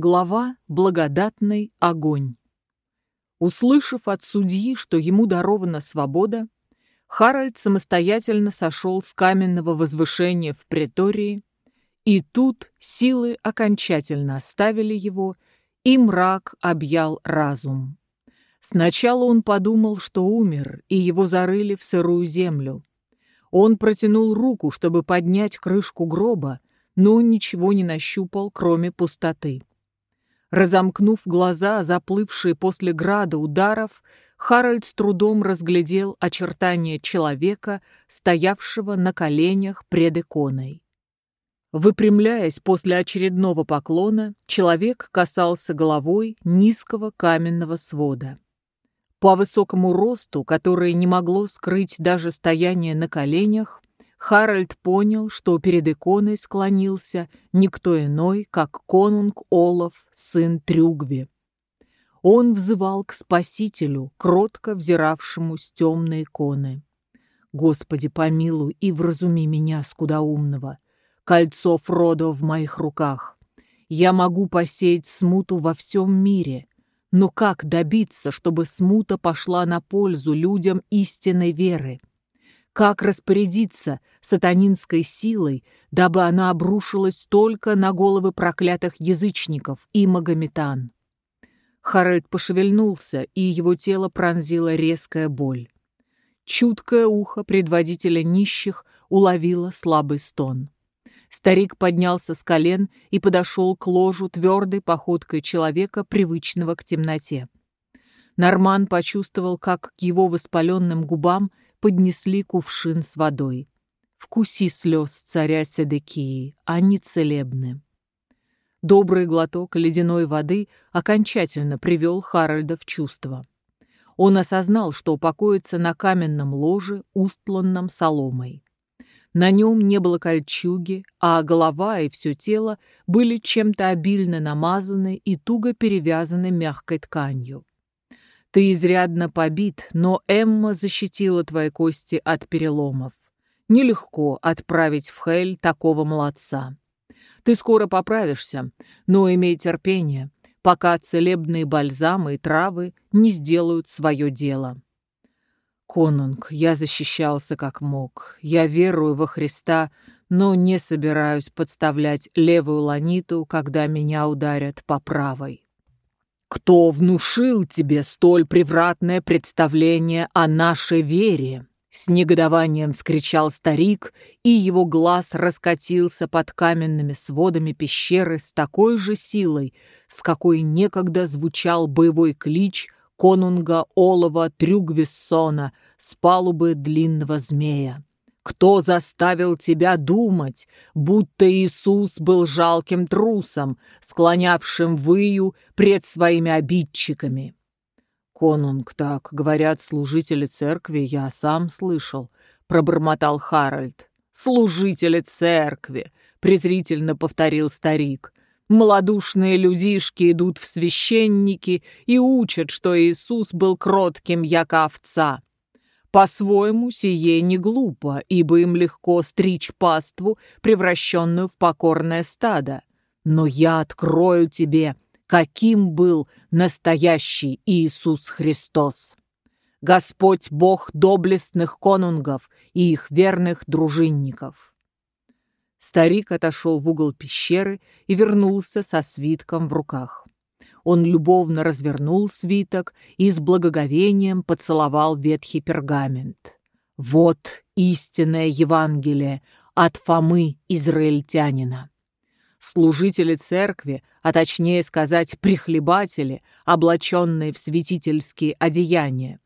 Глава «Благодатный огонь». Услышав от судьи, что ему дарована свобода, Харальд самостоятельно сошел с каменного возвышения в притории, и тут силы окончательно оставили его, и мрак объял разум. Сначала он подумал, что умер, и его зарыли в сырую землю. Он протянул руку, чтобы поднять крышку гроба, но ничего не нащупал, кроме пустоты. Разомкнув глаза, заплывшие после града ударов, Харальд с трудом разглядел очертания человека, стоявшего на коленях пред иконой. Выпрямляясь после очередного поклона, человек касался головой низкого каменного свода. По высокому росту, который не могло скрыть даже стояние на коленях, Харальд понял, что перед иконой склонился никто иной, как конунг Олаф, сын Трюгви. Он взывал к Спасителю, кротко взиравшему с темной иконы. «Господи, помилуй и вразуми меня, скудоумного! Кольцо Фродо в моих руках! Я могу посеять смуту во всем мире, но как добиться, чтобы смута пошла на пользу людям истинной веры?» Как распорядиться сатанинской силой, дабы она обрушилась только на головы проклятых язычников и магометан? Харальд пошевельнулся, и его тело пронзила резкая боль. Чуткое ухо предводителя нищих уловило слабый стон. Старик поднялся с колен и подошел к ложу твердой походкой человека, привычного к темноте. Норман почувствовал, как к его воспаленным губам поднесли кувшин с водой. Вкуси слез царя Седекии, они целебны. Добрый глоток ледяной воды окончательно привел Харальда в чувство. Он осознал, что упокоится на каменном ложе, устланном соломой. На нем не было кольчуги, а голова и все тело были чем-то обильно намазаны и туго перевязаны мягкой тканью. Ты изрядно побит, но Эмма защитила твои кости от переломов. Нелегко отправить в Хель такого молодца. Ты скоро поправишься, но имей терпение, пока целебные бальзамы и травы не сделают свое дело. Конунг, я защищался как мог. Я верую во Христа, но не собираюсь подставлять левую ланиту, когда меня ударят по правой. Кто внушил тебе столь превратное представление о нашей вере? С негодованием вскричал старик, и его глаз раскатился под каменными сводами пещеры с такой же силой, с какой некогда звучал боевой клич конунга Олова Трюгвиссона с палубы длинного змея. Кто заставил тебя думать, будто Иисус был жалким трусом, склонявшим выю пред своими обидчиками? Конунг, так говорят служители церкви, я сам слышал, пробормотал Харальд. Служители церкви, презрительно повторил старик. Молодушные людишки идут в священники и учат, что Иисус был кротким, яко овца. По-своему, сие не глупо, ибо им легко стричь паству, превращенную в покорное стадо. Но я открою тебе, каким был настоящий Иисус Христос. Господь Бог доблестных конунгов и их верных дружинников. Старик отошел в угол пещеры и вернулся со свитком в руках. Он любовно развернул свиток и с благоговением поцеловал ветхий пергамент. Вот истинное Евангелие от Фомы израильтянина. Служители церкви, а точнее сказать прихлебатели, облаченные в святительские одеяния,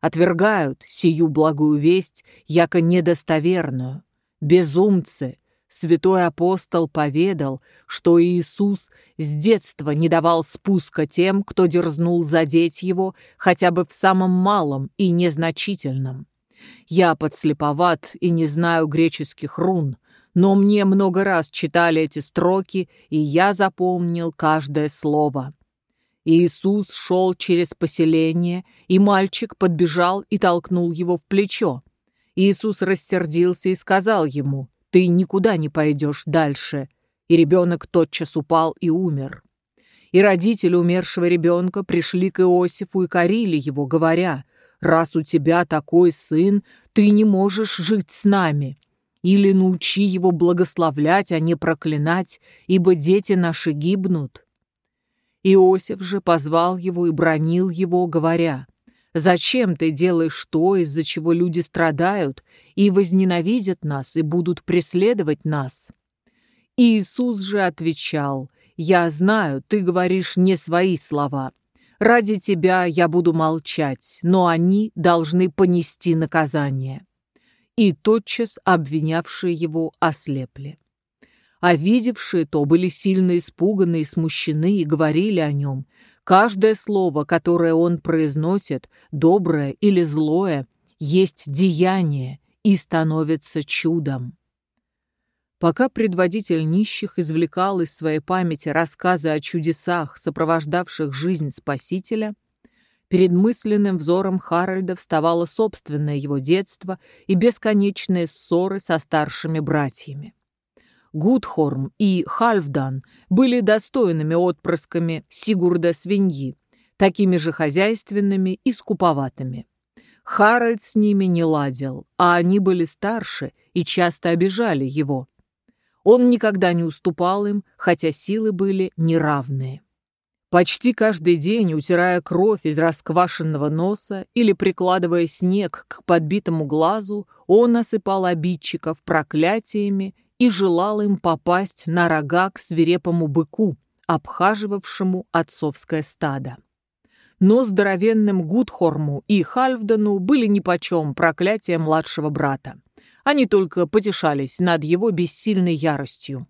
отвергают сию благую весть, яко недостоверную. Безумцы, Святой апостол поведал, что Иисус с детства не давал спуска тем, кто дерзнул задеть его хотя бы в самом малом и незначительном. Я подслеповат и не знаю греческих рун, но мне много раз читали эти строки, и я запомнил каждое слово. Иисус шел через поселение, и мальчик подбежал и толкнул его в плечо. Иисус рассердился и сказал ему — ты никуда не пойдешь дальше. И ребенок тотчас упал и умер. И родители умершего ребенка пришли к Иосифу и корили его, говоря, «Раз у тебя такой сын, ты не можешь жить с нами. Или научи его благословлять, а не проклинать, ибо дети наши гибнут». Иосиф же позвал его и бронил его, говоря, «Зачем ты делаешь то, из-за чего люди страдают, и возненавидят нас, и будут преследовать нас?» Иисус же отвечал, «Я знаю, ты говоришь не свои слова. Ради тебя я буду молчать, но они должны понести наказание». И тотчас обвинявшие его ослепли. А видевшие то были сильно испуганы и смущены и говорили о нем. Каждое слово, которое он произносит, доброе или злое, есть деяние и становится чудом. Пока предводитель нищих извлекал из своей памяти рассказы о чудесах, сопровождавших жизнь Спасителя, перед мысленным взором Харальда вставало собственное его детство и бесконечные ссоры со старшими братьями. Гудхорм и Хальфдан были достойными отпрысками Сигурда Свиньи, такими же хозяйственными и скуповатыми. Харальд с ними не ладил, а они были старше и часто обижали его – он никогда не уступал им, хотя силы были неравные. Почти каждый день, утирая кровь из расквашенного носа или прикладывая снег к подбитому глазу, он осыпал обидчиков проклятиями и желал им попасть на рога к свирепому быку, обхаживавшему отцовское стадо. Но здоровенным Гудхорму и Хальфдану были нипочем проклятия младшего брата. Они только потешались над его бессильной яростью.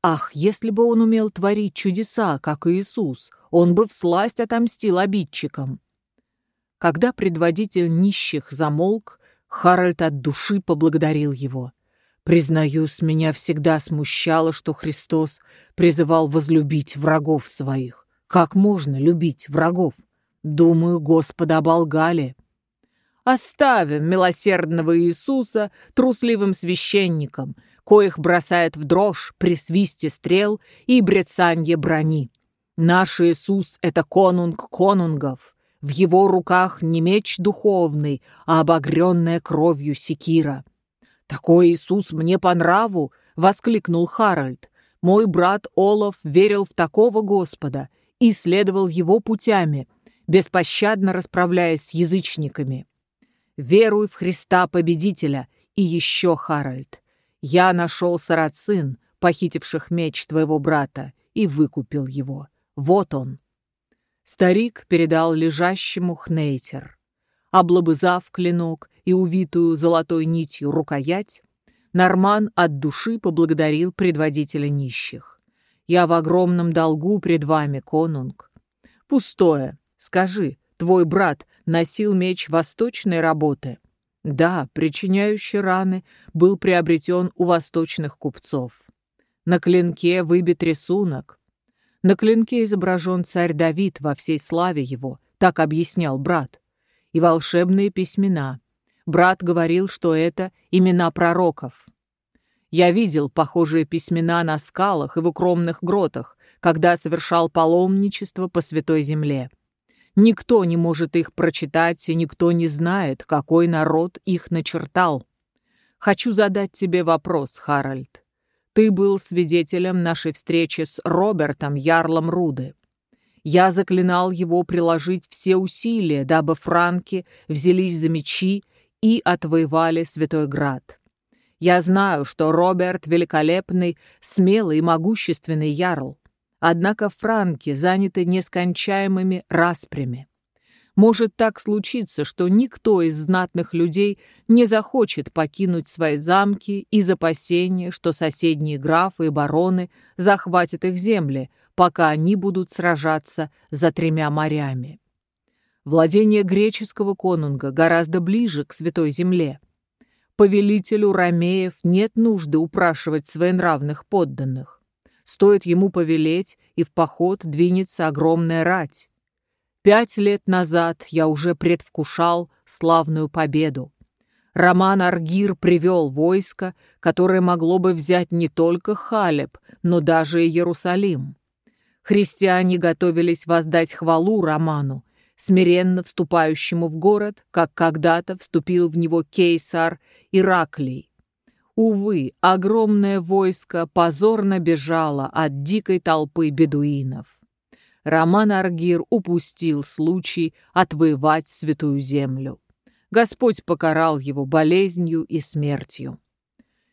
Ах, если бы он умел творить чудеса, как Иисус, он бы всласть отомстил обидчикам. Когда предводитель нищих замолк, Харальд от души поблагодарил его. «Признаюсь, меня всегда смущало, что Христос призывал возлюбить врагов своих. Как можно любить врагов? Думаю, Господа оболгали». Оставим милосердного Иисуса трусливым священникам, коих бросает в дрожь при свисте стрел и брецанье брони. Наш Иисус — это конунг конунгов. В его руках не меч духовный, а обогренная кровью секира. «Такой Иисус мне по нраву!» — воскликнул Харальд. «Мой брат Олаф верил в такого Господа и следовал его путями, беспощадно расправляясь с язычниками. Веруй в Христа Победителя и еще, Харальд. Я нашел сарацин, похитивших меч твоего брата, и выкупил его. Вот он. Старик передал лежащему Хнейтер. Облобызав клинок и увитую золотой нитью рукоять, Норман от души поблагодарил предводителя нищих. «Я в огромном долгу пред вами, конунг. Пустое. Скажи, Твой брат носил меч восточной работы. Да, причиняющий раны, был приобретен у восточных купцов. На клинке выбит рисунок. На клинке изображен царь Давид во всей славе его, так объяснял брат. И волшебные письмена. Брат говорил, что это имена пророков. Я видел похожие письмена на скалах и в укромных гротах, когда совершал паломничество по Святой Земле. Никто не может их прочитать, и никто не знает, какой народ их начертал. Хочу задать тебе вопрос, Харальд. Ты был свидетелем нашей встречи с Робертом Ярлом Руды. Я заклинал его приложить все усилия, дабы франки взялись за мечи и отвоевали Святой Град. Я знаю, что Роберт — великолепный, смелый и могущественный ярл. Однако франки заняты нескончаемыми распрями. Может так случиться, что никто из знатных людей не захочет покинуть свои замки из опасения, что соседние графы и бароны захватят их земли, пока они будут сражаться за тремя морями. Владение греческого конунга гораздо ближе к Святой Земле. Повелителю Ромеев нет нужды упрашивать своенравных подданных. Стоит ему повелеть, и в поход двинется огромная рать. Пять лет назад я уже предвкушал славную победу. Роман Аргир привел войско, которое могло бы взять не только Халеб, но даже и Иерусалим. Христиане готовились воздать хвалу Роману, смиренно вступающему в город, как когда-то вступил в него кейсар Ираклий. Увы, огромное войско позорно бежало от дикой толпы бедуинов. Роман Аргир упустил случай отвоевать святую землю. Господь покарал его болезнью и смертью.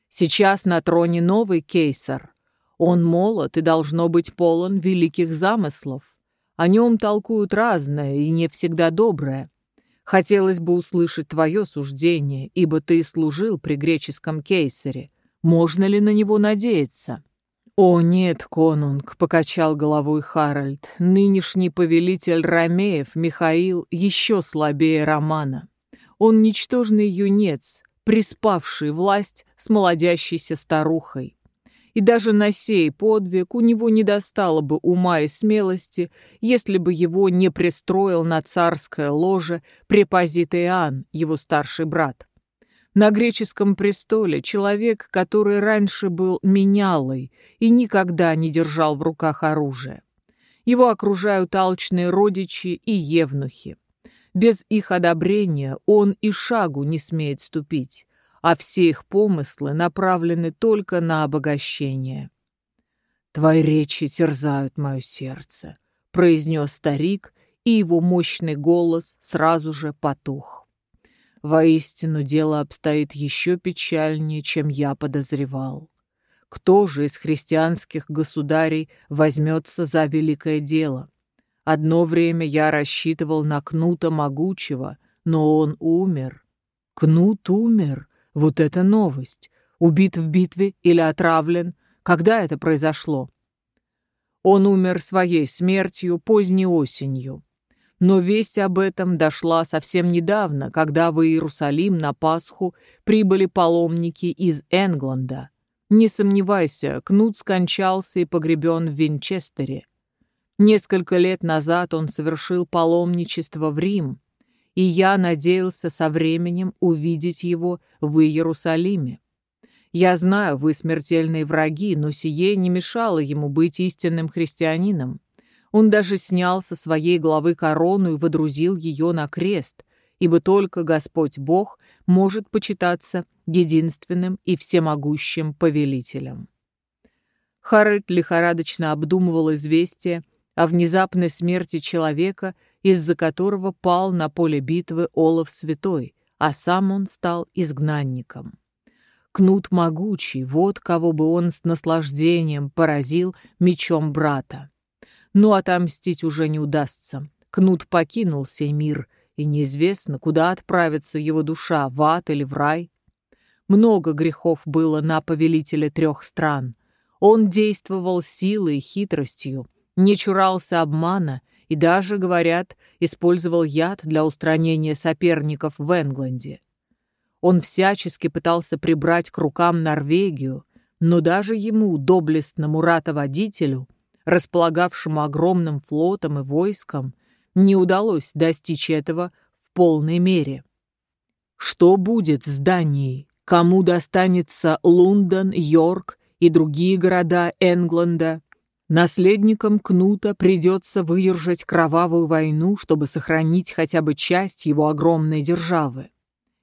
Сейчас на троне новый кейсар. Он молод и должно быть полон великих замыслов. О нем толкуют разное и не всегда доброе. Хотелось бы услышать твое суждение, ибо ты служил при греческом кейсаре. Можно ли на него надеяться?» «О, нет, конунг», — покачал головой Харальд, «нынешний повелитель Ромеев, Михаил, еще слабее Романа. Он ничтожный юнец, приспавший власть с молодящейся старухой и даже на сей подвиг у него не достало бы ума и смелости, если бы его не пристроил на царское ложе препозит Иоанн, его старший брат. На греческом престоле человек, который раньше был менялой и никогда не держал в руках оружие. Его окружают алчные родичи и евнухи. Без их одобрения он и шагу не смеет ступить а все их помыслы направлены только на обогащение. «Твои речи терзают мое сердце», — произнес старик, и его мощный голос сразу же потух. Воистину, дело обстоит еще печальнее, чем я подозревал. Кто же из христианских государей возьмется за великое дело? Одно время я рассчитывал на Кнута Могучего, но он умер. Кнут умер, вот это новость! Убит в битве или отравлен? Когда это произошло? Он умер своей смертью поздней осенью. Но весть об этом дошла совсем недавно, когда в Иерусалим на Пасху прибыли паломники из Энгланда. Не сомневайся, Кнут скончался и погребен в Винчестере. Несколько лет назад он совершил паломничество в Рим, и я надеялся со временем увидеть его в Иерусалиме. Я знаю, вы смертельные враги, но сие не мешало ему быть истинным христианином. Он даже снял со своей головы корону и водрузил ее на крест, ибо только Господь Бог может почитаться единственным и всемогущим повелителем. Харальд лихорадочно обдумывал известие о внезапной смерти человека из-за которого пал на поле битвы Олаф Святой, а сам он стал изгнанником. Кнут могучий, вот кого бы он с наслаждением поразил мечом брата. Но отомстить уже не удастся. Кнут покинул сей мир, и неизвестно, куда отправится его душа, в ад или в рай. Много грехов было на повелителя трех стран. Он действовал силой и хитростью, не чурался обмана и даже, говорят, использовал яд для устранения соперников в Энгленде. Он всячески пытался прибрать к рукам Норвегию, но даже ему, доблестному ратоводителю, располагавшему огромным флотом и войском, не удалось достичь этого в полной мере. Что будет с Данией? Кому достанется Лондон, Йорк и другие города Энгленда? Наследникам Кнута придется выдержать кровавую войну, чтобы сохранить хотя бы часть его огромной державы.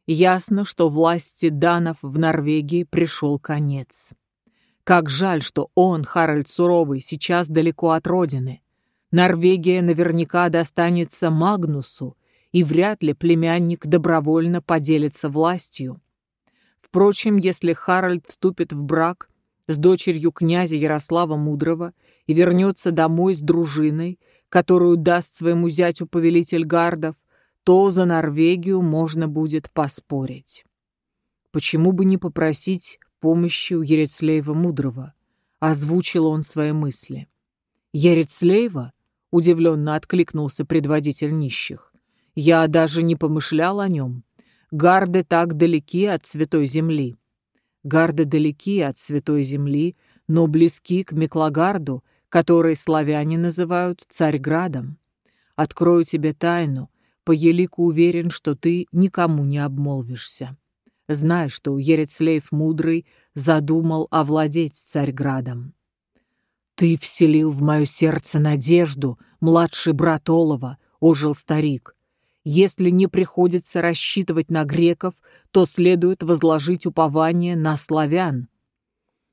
Ясно, что власти данов в Норвегии пришел конец. Как жаль, что он, Харальд Суровый, сейчас далеко от родины. Норвегия наверняка достанется Магнусу, и вряд ли племянник добровольно поделится властью. Впрочем, если Харальд вступит в брак с дочерью князя Ярослава Мудрого и вернется домой с дружиной, которую даст своему зятю повелитель гардов, то за Норвегию можно будет поспорить. Почему бы не попросить помощи у Ерецлеева Мудрого? Озвучил он свои мысли. Ерецлеева? Удивленно откликнулся предводитель нищих. Я даже не помышлял о нем. Гарды так далеки от Святой Земли. Гарды далеки от Святой Земли, но близки к Меклагарду который славяне называют Царьградом. Открою тебе тайну, по елику уверен, что ты никому не обмолвишься. Знай, что Ерецлейф Мудрый задумал овладеть Царьградом. «Ты вселил в мое сердце надежду, младший брат Олова», — ожил старик. «Если не приходится рассчитывать на греков, то следует возложить упование на славян.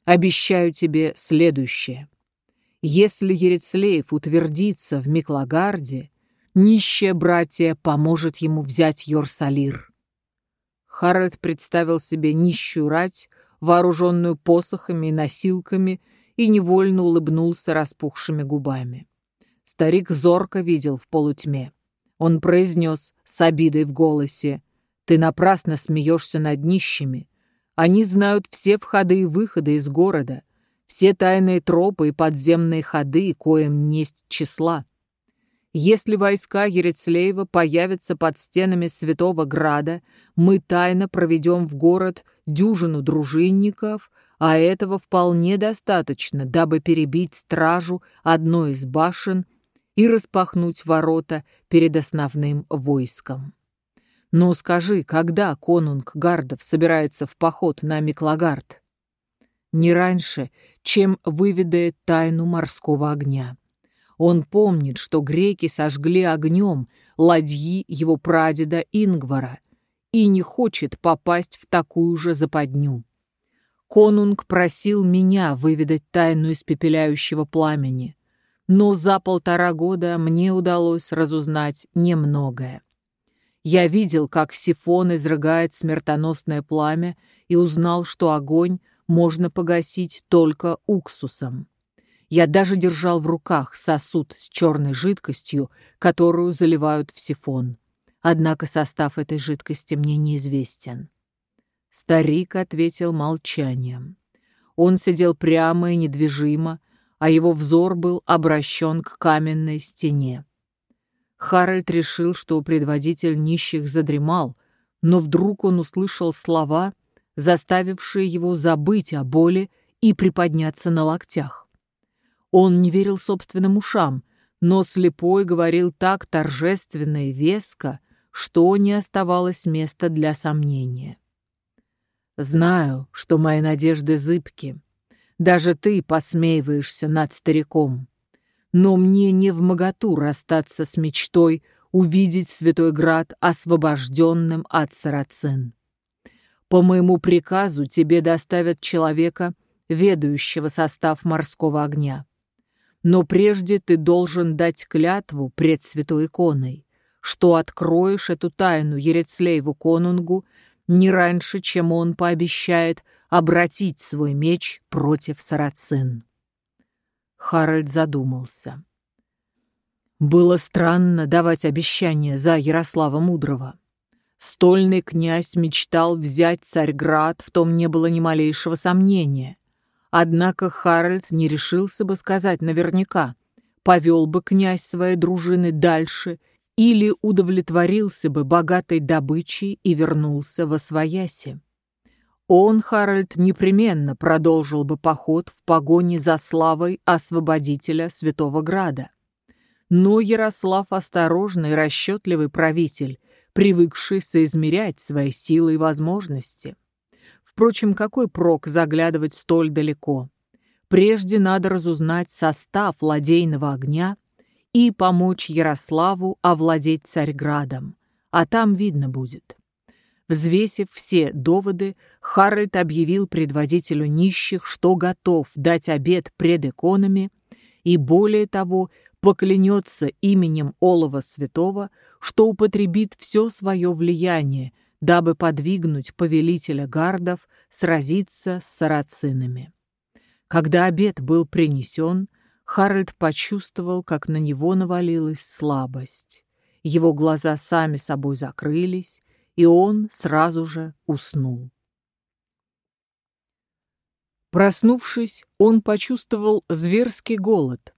Обещаю тебе следующее. Если Ерецлеев утвердится в Миклагарде, нищее братья поможет ему взять Йорсалир». Харальд представил себе нищую рать, вооруженную посохами и носилками, и невольно улыбнулся распухшими губами. Старик зорко видел в полутьме. Он произнес с обидой в голосе, «Ты напрасно смеешься над нищими. Они знают все входы и выходы из города, все тайные тропы и подземные ходы, коим несть числа. Если войска Ерецлеева появятся под стенами Святого Града, мы тайно проведем в город дюжину дружинников, а этого вполне достаточно, дабы перебить стражу одной из башен и распахнуть ворота перед основным войском. Но скажи, когда конунг Гардов собирается в поход на Миклагард? Не раньше, чем выведает тайну морского огня. Он помнит, что греки сожгли огнем ладьи его прадеда Ингвара и не хочет попасть в такую же западню. Конунг просил меня выведать тайну испепеляющего пламени, но за полтора года мне удалось разузнать немногое. Я видел, как сифон изрыгает смертоносное пламя и узнал, что огонь можно погасить только уксусом. Я даже держал в руках сосуд с черной жидкостью, которую заливают в сифон. Однако состав этой жидкости мне неизвестен. Старик ответил молчанием. Он сидел прямо и недвижимо, а его взор был обращен к каменной стене. Харальд решил, что предводитель нищих задремал, но вдруг он услышал слова, заставившие его забыть о боли и приподняться на локтях. Он не верил собственным ушам, но слепой говорил так торжественно и веско, что не оставалось места для сомнения. Знаю, что мои надежды зыбки. Даже ты посмеиваешься над стариком. Но мне не в моготу расстаться с мечтой увидеть Святой Град освобожденным от сарацин. По моему приказу тебе доставят человека, ведающего состав морского огня. Но прежде ты должен дать клятву пред святой иконой, что откроешь эту тайну Ерецлееву конунгу не раньше, чем он пообещает обратить свой меч против сарацин. Харальд задумался. Было странно давать обещание за Ярослава Мудрого. Стольный князь мечтал взять Царьград, в том не было ни малейшего сомнения. Однако Харальд не решился бы сказать наверняка, повел бы князь своей дружины дальше или удовлетворился бы богатой добычей и вернулся во свояси. Он, Харальд, непременно продолжил бы поход в погоне за славой освободителя Святого Града. Но Ярослав осторожный, расчетливый правитель, привыкший соизмерять свои силы и возможности. Впрочем, какой прок заглядывать столь далеко? Прежде надо разузнать состав ладейного огня – и помочь Ярославу овладеть Царьградом, а там видно будет. Взвесив все доводы, Харальд объявил предводителю нищих, что готов дать обед пред иконами, и более того, поклянется именем Олова Святого, что употребит все свое влияние, дабы подвигнуть повелителя гардов сразиться с сарацинами. Когда обед был принесен, Харальд почувствовал, как на него навалилась слабость. Его глаза сами собой закрылись, и он сразу же уснул. Проснувшись, он почувствовал зверский голод.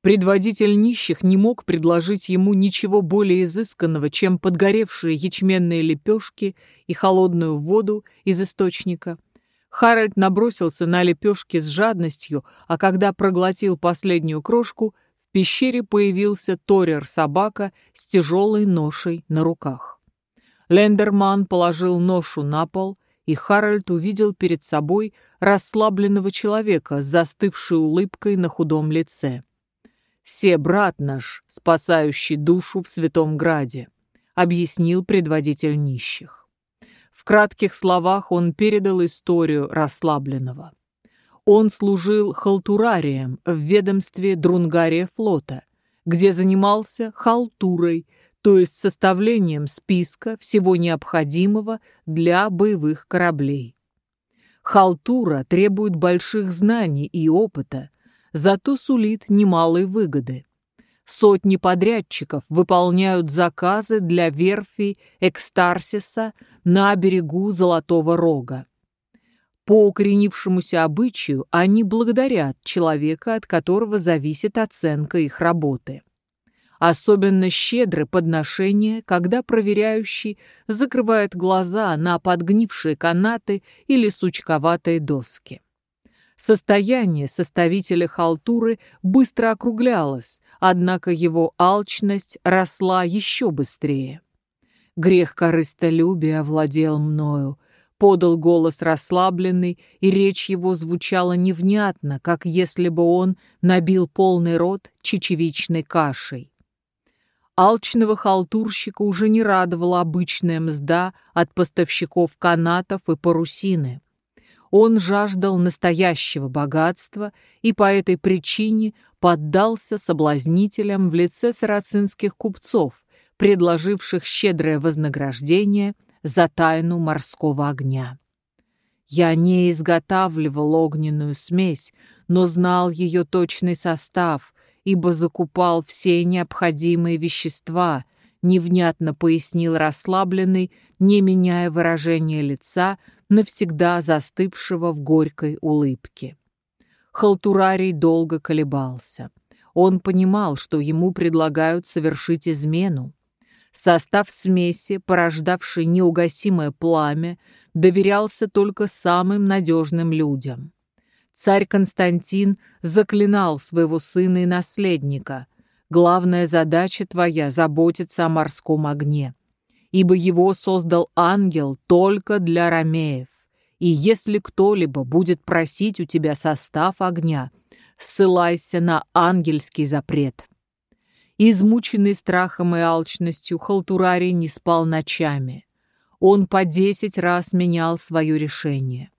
Предводитель нищих не мог предложить ему ничего более изысканного, чем подгоревшие ячменные лепешки и холодную воду из источника – Харальд набросился на лепешки с жадностью, а когда проглотил последнюю крошку, в пещере появился торер-собака с тяжелой ношей на руках. Лендерман положил ношу на пол и Харальд увидел перед собой расслабленного человека с застывшей улыбкой на худом лице. «Се брат наш, спасающий душу в Святом Граде», — объяснил предводитель нищих. В кратких словах он передал историю расслабленного. Он служил халтурарием в ведомстве Друнгария флота, где занимался халтурой, то есть составлением списка всего необходимого для боевых кораблей. Халтура требует больших знаний и опыта, зато сулит немалые выгоды. Сотни подрядчиков выполняют заказы для верфи Экстарсиса на берегу Золотого Рога. По укоренившемуся обычаю они благодарят человека, от которого зависит оценка их работы. Особенно щедры подношения, когда проверяющий закрывает глаза на подгнившие канаты или сучковатые доски. Состояние составителя халтуры быстро округлялось, однако его алчность росла еще быстрее. Грех корыстолюбия овладел мною, подал голос расслабленный, и речь его звучала невнятно, как если бы он набил полный рот чечевичной кашей. Алчного халтурщика уже не радовала обычная мзда от поставщиков канатов и парусины. Он жаждал настоящего богатства и по этой причине поддался соблазнителям в лице сарацинских купцов, предложивших щедрое вознаграждение за тайну морского огня. Я не изготавливал огненную смесь, но знал ее точный состав ибо закупал все необходимые вещества, невнятно пояснил расслабленный, не меняя выражения лица, навсегда застывшего в горькой улыбке. Халтурарий долго колебался. Он понимал, что ему предлагают совершить измену. Состав смеси, порождавший неугасимое пламя, доверялся только самым надежным людям. Царь Константин заклинал своего сына и наследника. Главная задача твоя — заботиться о морском огне. Ибо его создал ангел только для ромеев. И если кто-либо будет просить у тебя состав огня, ссылайся на ангельский запрет. Измученный страхом и алчностью, Халтурарий не спал ночами. Он по десять раз менял свое решение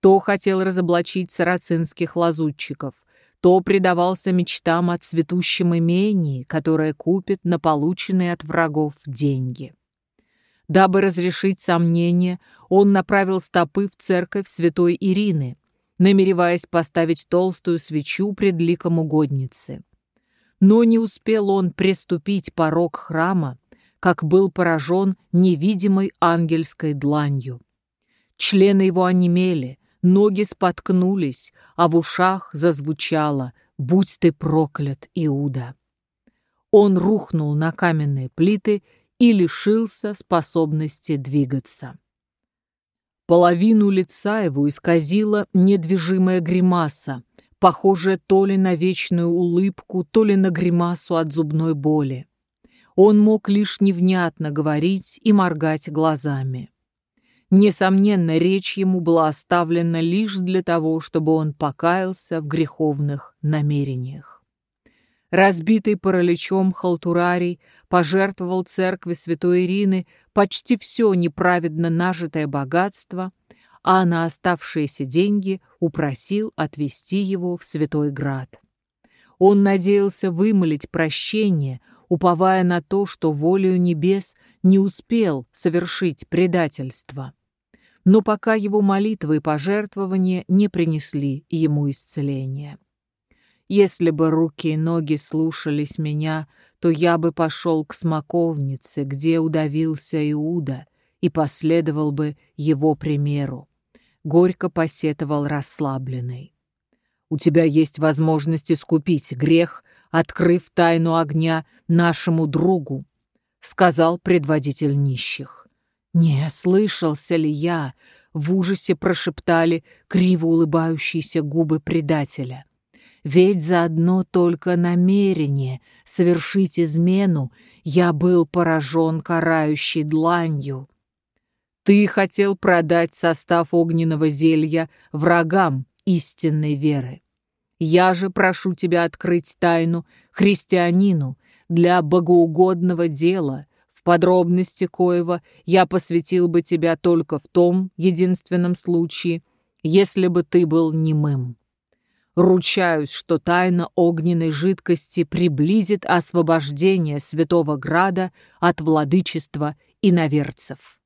то хотел разоблачить сарацинских лазутчиков, то предавался мечтам о цветущем имении, которое купит на полученные от врагов деньги. Дабы разрешить сомнения, он направил стопы в церковь святой Ирины, намереваясь поставить толстую свечу пред ликом угодницы. Но не успел он приступить порог храма, как был поражен невидимой ангельской дланью. Члены его онемели, ноги споткнулись, а в ушах зазвучало «Будь ты проклят, Иуда!». Он рухнул на каменные плиты и лишился способности двигаться. Половину лица его исказила недвижимая гримаса, похожая то ли на вечную улыбку, то ли на гримасу от зубной боли. Он мог лишь невнятно говорить и моргать глазами. Несомненно, речь ему была оставлена лишь для того, чтобы он покаялся в греховных намерениях. Разбитый параличом Халтурарий пожертвовал церкви святой Ирины почти все неправедно нажитое богатство, а на оставшиеся деньги упросил отвести его в Святой Град. Он надеялся вымолить прощение, уповая на то, что волею небес не успел совершить предательство но пока его молитвы и пожертвования не принесли ему исцеления. Если бы руки и ноги слушались меня, то я бы пошел к смоковнице, где удавился Иуда, и последовал бы его примеру. Горько посетовал расслабленный. У тебя есть возможность искупить грех, открыв тайну огня нашему другу, сказал предводитель нищих. Не слышался ли я? В ужасе прошептали криво улыбающиеся губы предателя. Ведь за одно только намерение совершить измену я был поражен карающей дланью. Ты хотел продать состав огненного зелья врагам истинной веры. Я же прошу тебя открыть тайну христианину для богоугодного дела, в подробности коего я посвятил бы тебя только в том единственном случае, если бы ты был немым. Ручаюсь, что тайна огненной жидкости приблизит освобождение Святого Града от владычества иноверцев.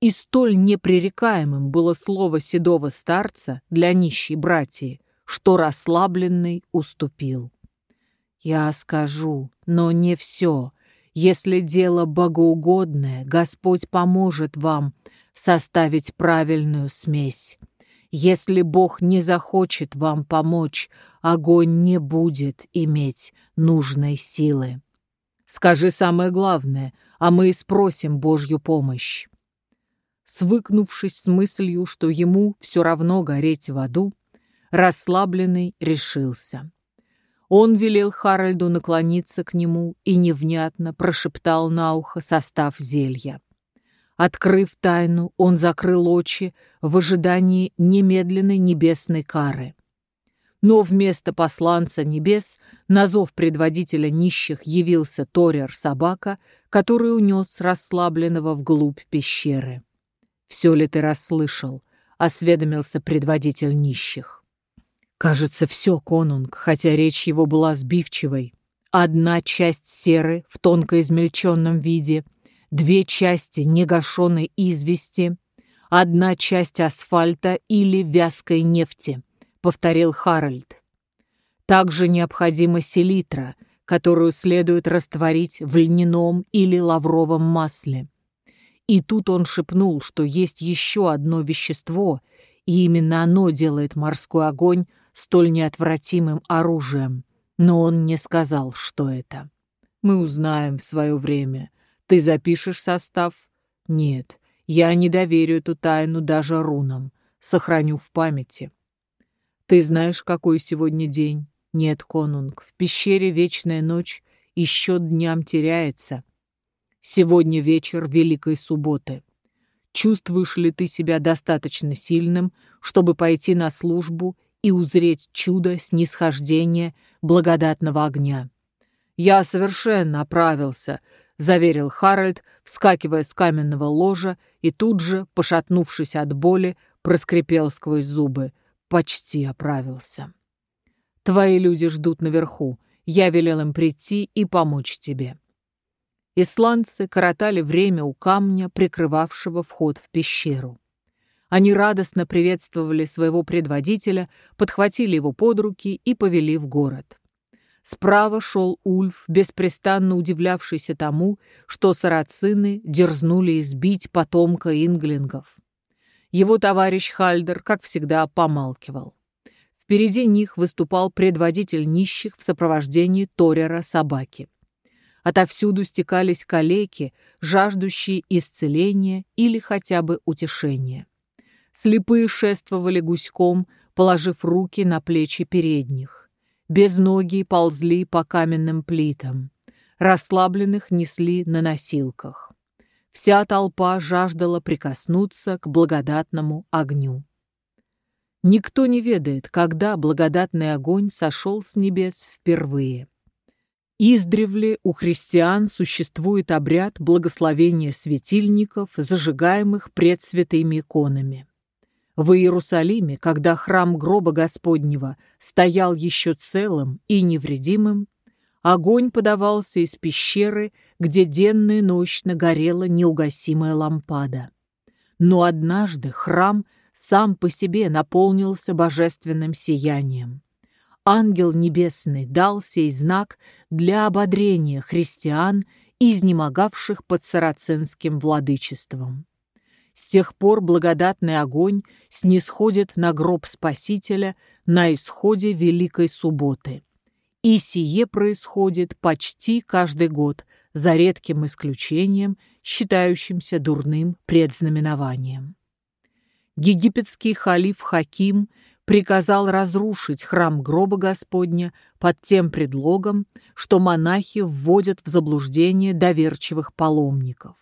И столь непререкаемым было слово седого старца для нищей братьи, что расслабленный уступил. «Я скажу, но не все. Если дело богоугодное, Господь поможет вам составить правильную смесь. Если Бог не захочет вам помочь, огонь не будет иметь нужной силы. Скажи самое главное, а мы и спросим Божью помощь. Свыкнувшись с мыслью, что ему все равно гореть в аду, расслабленный решился. Он велел Харальду наклониться к нему и невнятно прошептал на ухо состав зелья. Открыв тайну, он закрыл очи в ожидании немедленной небесной кары. Но вместо посланца небес на зов предводителя нищих явился Торер-собака, который унес расслабленного вглубь пещеры. «Все ли ты расслышал?» — осведомился предводитель нищих. Кажется, все, конунг, хотя речь его была сбивчивой. Одна часть серы в тонко измельченном виде — две части негашенной извести, одна часть асфальта или вязкой нефти, повторил Харальд. Также необходима селитра, которую следует растворить в льняном или лавровом масле. И тут он шепнул, что есть еще одно вещество, и именно оно делает морской огонь столь неотвратимым оружием. Но он не сказал, что это. Мы узнаем в свое время, ты запишешь состав? Нет, я не доверю эту тайну даже рунам. Сохраню в памяти. Ты знаешь, какой сегодня день? Нет, конунг, в пещере вечная ночь, и счет дням теряется. Сегодня вечер Великой Субботы. Чувствуешь ли ты себя достаточно сильным, чтобы пойти на службу и узреть чудо снисхождения благодатного огня? Я совершенно оправился, — заверил Харальд, вскакивая с каменного ложа и тут же, пошатнувшись от боли, проскрипел сквозь зубы. Почти оправился. «Твои люди ждут наверху. Я велел им прийти и помочь тебе». Исландцы коротали время у камня, прикрывавшего вход в пещеру. Они радостно приветствовали своего предводителя, подхватили его под руки и повели в город. Справа шел Ульф, беспрестанно удивлявшийся тому, что сарацины дерзнули избить потомка инглингов. Его товарищ Хальдер, как всегда, помалкивал. Впереди них выступал предводитель нищих в сопровождении Торера собаки. Отовсюду стекались калеки, жаждущие исцеления или хотя бы утешения. Слепые шествовали гуськом, положив руки на плечи передних без ноги ползли по каменным плитам, расслабленных несли на носилках. Вся толпа жаждала прикоснуться к благодатному огню. Никто не ведает, когда благодатный огонь сошел с небес впервые. Издревле у христиан существует обряд благословения светильников, зажигаемых пред святыми иконами. В Иерусалиме, когда храм гроба Господнего стоял еще целым и невредимым, огонь подавался из пещеры, где денно и ночно горела неугасимая лампада. Но однажды храм сам по себе наполнился божественным сиянием. Ангел Небесный дал сей знак для ободрения христиан, изнемогавших под сарацинским владычеством. С тех пор благодатный огонь снисходит на гроб Спасителя на исходе Великой Субботы. И сие происходит почти каждый год, за редким исключением, считающимся дурным предзнаменованием. Египетский халиф Хаким приказал разрушить храм гроба Господня под тем предлогом, что монахи вводят в заблуждение доверчивых паломников.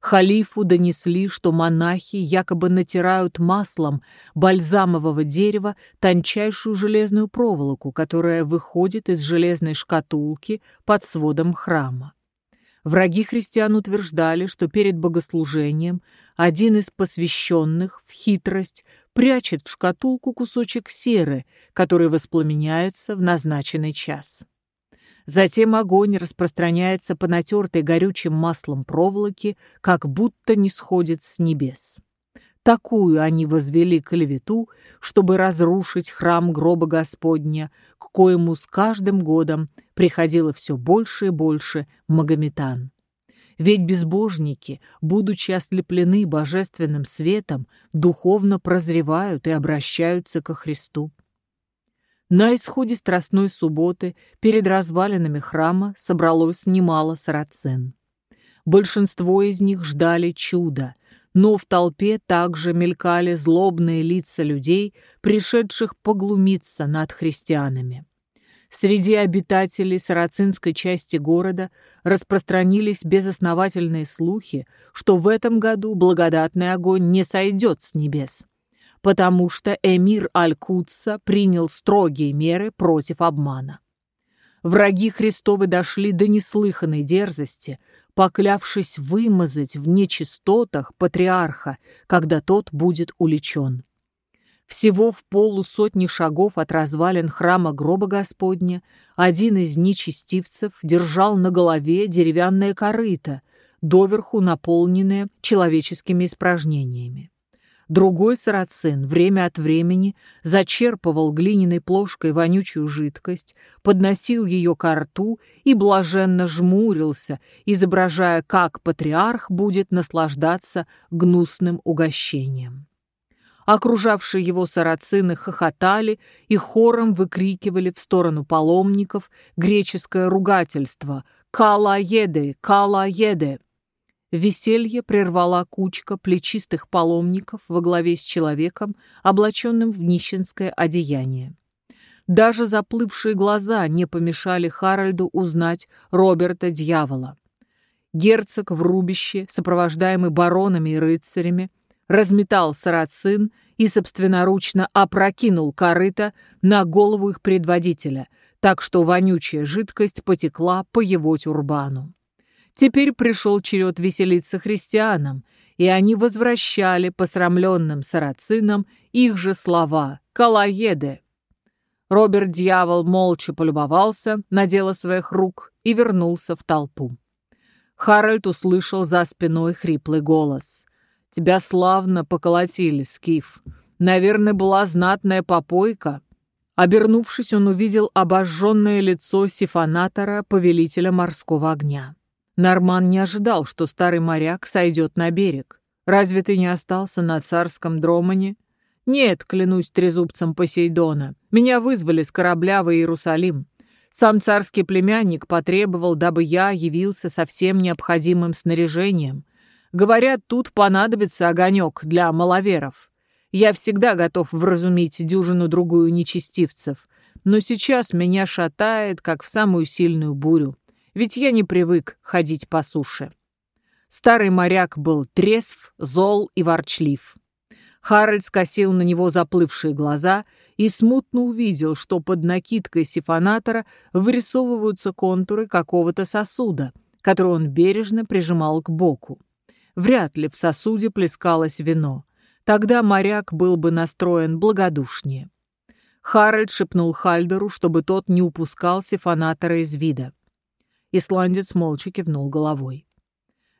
Халифу донесли, что монахи якобы натирают маслом бальзамового дерева тончайшую железную проволоку, которая выходит из железной шкатулки под сводом храма. Враги христиан утверждали, что перед богослужением один из посвященных в хитрость прячет в шкатулку кусочек серы, который воспламеняется в назначенный час. Затем огонь распространяется по натертой горючим маслом проволоке, как будто не сходит с небес. Такую они возвели клевету, чтобы разрушить храм гроба Господня, к коему с каждым годом приходило все больше и больше магометан. Ведь безбожники, будучи ослеплены божественным светом, духовно прозревают и обращаются ко Христу. На исходе Страстной субботы перед развалинами храма собралось немало сарацин. Большинство из них ждали чуда, но в толпе также мелькали злобные лица людей, пришедших поглумиться над христианами. Среди обитателей сарацинской части города распространились безосновательные слухи, что в этом году благодатный огонь не сойдет с небес, потому что эмир Аль-Кутса принял строгие меры против обмана. Враги Христовы дошли до неслыханной дерзости, поклявшись вымазать в нечистотах патриарха, когда тот будет уличен. Всего в полусотни шагов от развалин храма гроба Господня один из нечестивцев держал на голове деревянное корыто, доверху наполненное человеческими испражнениями. Другой сарацин время от времени зачерпывал глиняной плошкой вонючую жидкость, подносил ее ко рту и блаженно жмурился, изображая, как патриарх будет наслаждаться гнусным угощением. Окружавшие его сарацины хохотали и хором выкрикивали в сторону паломников греческое ругательство «Кала-еде! Кала-еде!». Веселье прервала кучка плечистых паломников во главе с человеком, облаченным в нищенское одеяние. Даже заплывшие глаза не помешали Харальду узнать Роберта Дьявола. Герцог в рубище, сопровождаемый баронами и рыцарями, разметал сарацин и собственноручно опрокинул корыто на голову их предводителя, так что вонючая жидкость потекла по его тюрбану. Теперь пришел черед веселиться христианам, и они возвращали посрамленным сарацинам их же слова «Калаеде». Роберт Дьявол молча полюбовался на дело своих рук и вернулся в толпу. Харальд услышал за спиной хриплый голос. Тебя славно поколотили, Скиф. Наверное, была знатная попойка». Обернувшись, он увидел обожженное лицо сифонатора, повелителя морского огня. Норман не ожидал, что старый моряк сойдет на берег. «Разве ты не остался на царском дромане?» «Нет, клянусь трезубцем Посейдона. Меня вызвали с корабля в Иерусалим. Сам царский племянник потребовал, дабы я явился со всем необходимым снаряжением, Говорят, тут понадобится огонек для маловеров. Я всегда готов вразумить дюжину-другую нечестивцев, но сейчас меня шатает, как в самую сильную бурю, ведь я не привык ходить по суше. Старый моряк был трезв, зол и ворчлив. Харальд скосил на него заплывшие глаза и смутно увидел, что под накидкой сифонатора вырисовываются контуры какого-то сосуда, который он бережно прижимал к боку. Вряд ли в сосуде плескалось вино. Тогда моряк был бы настроен благодушнее. Харальд шепнул Хальдеру, чтобы тот не упускал сифонатора из вида. Исландец молча кивнул головой.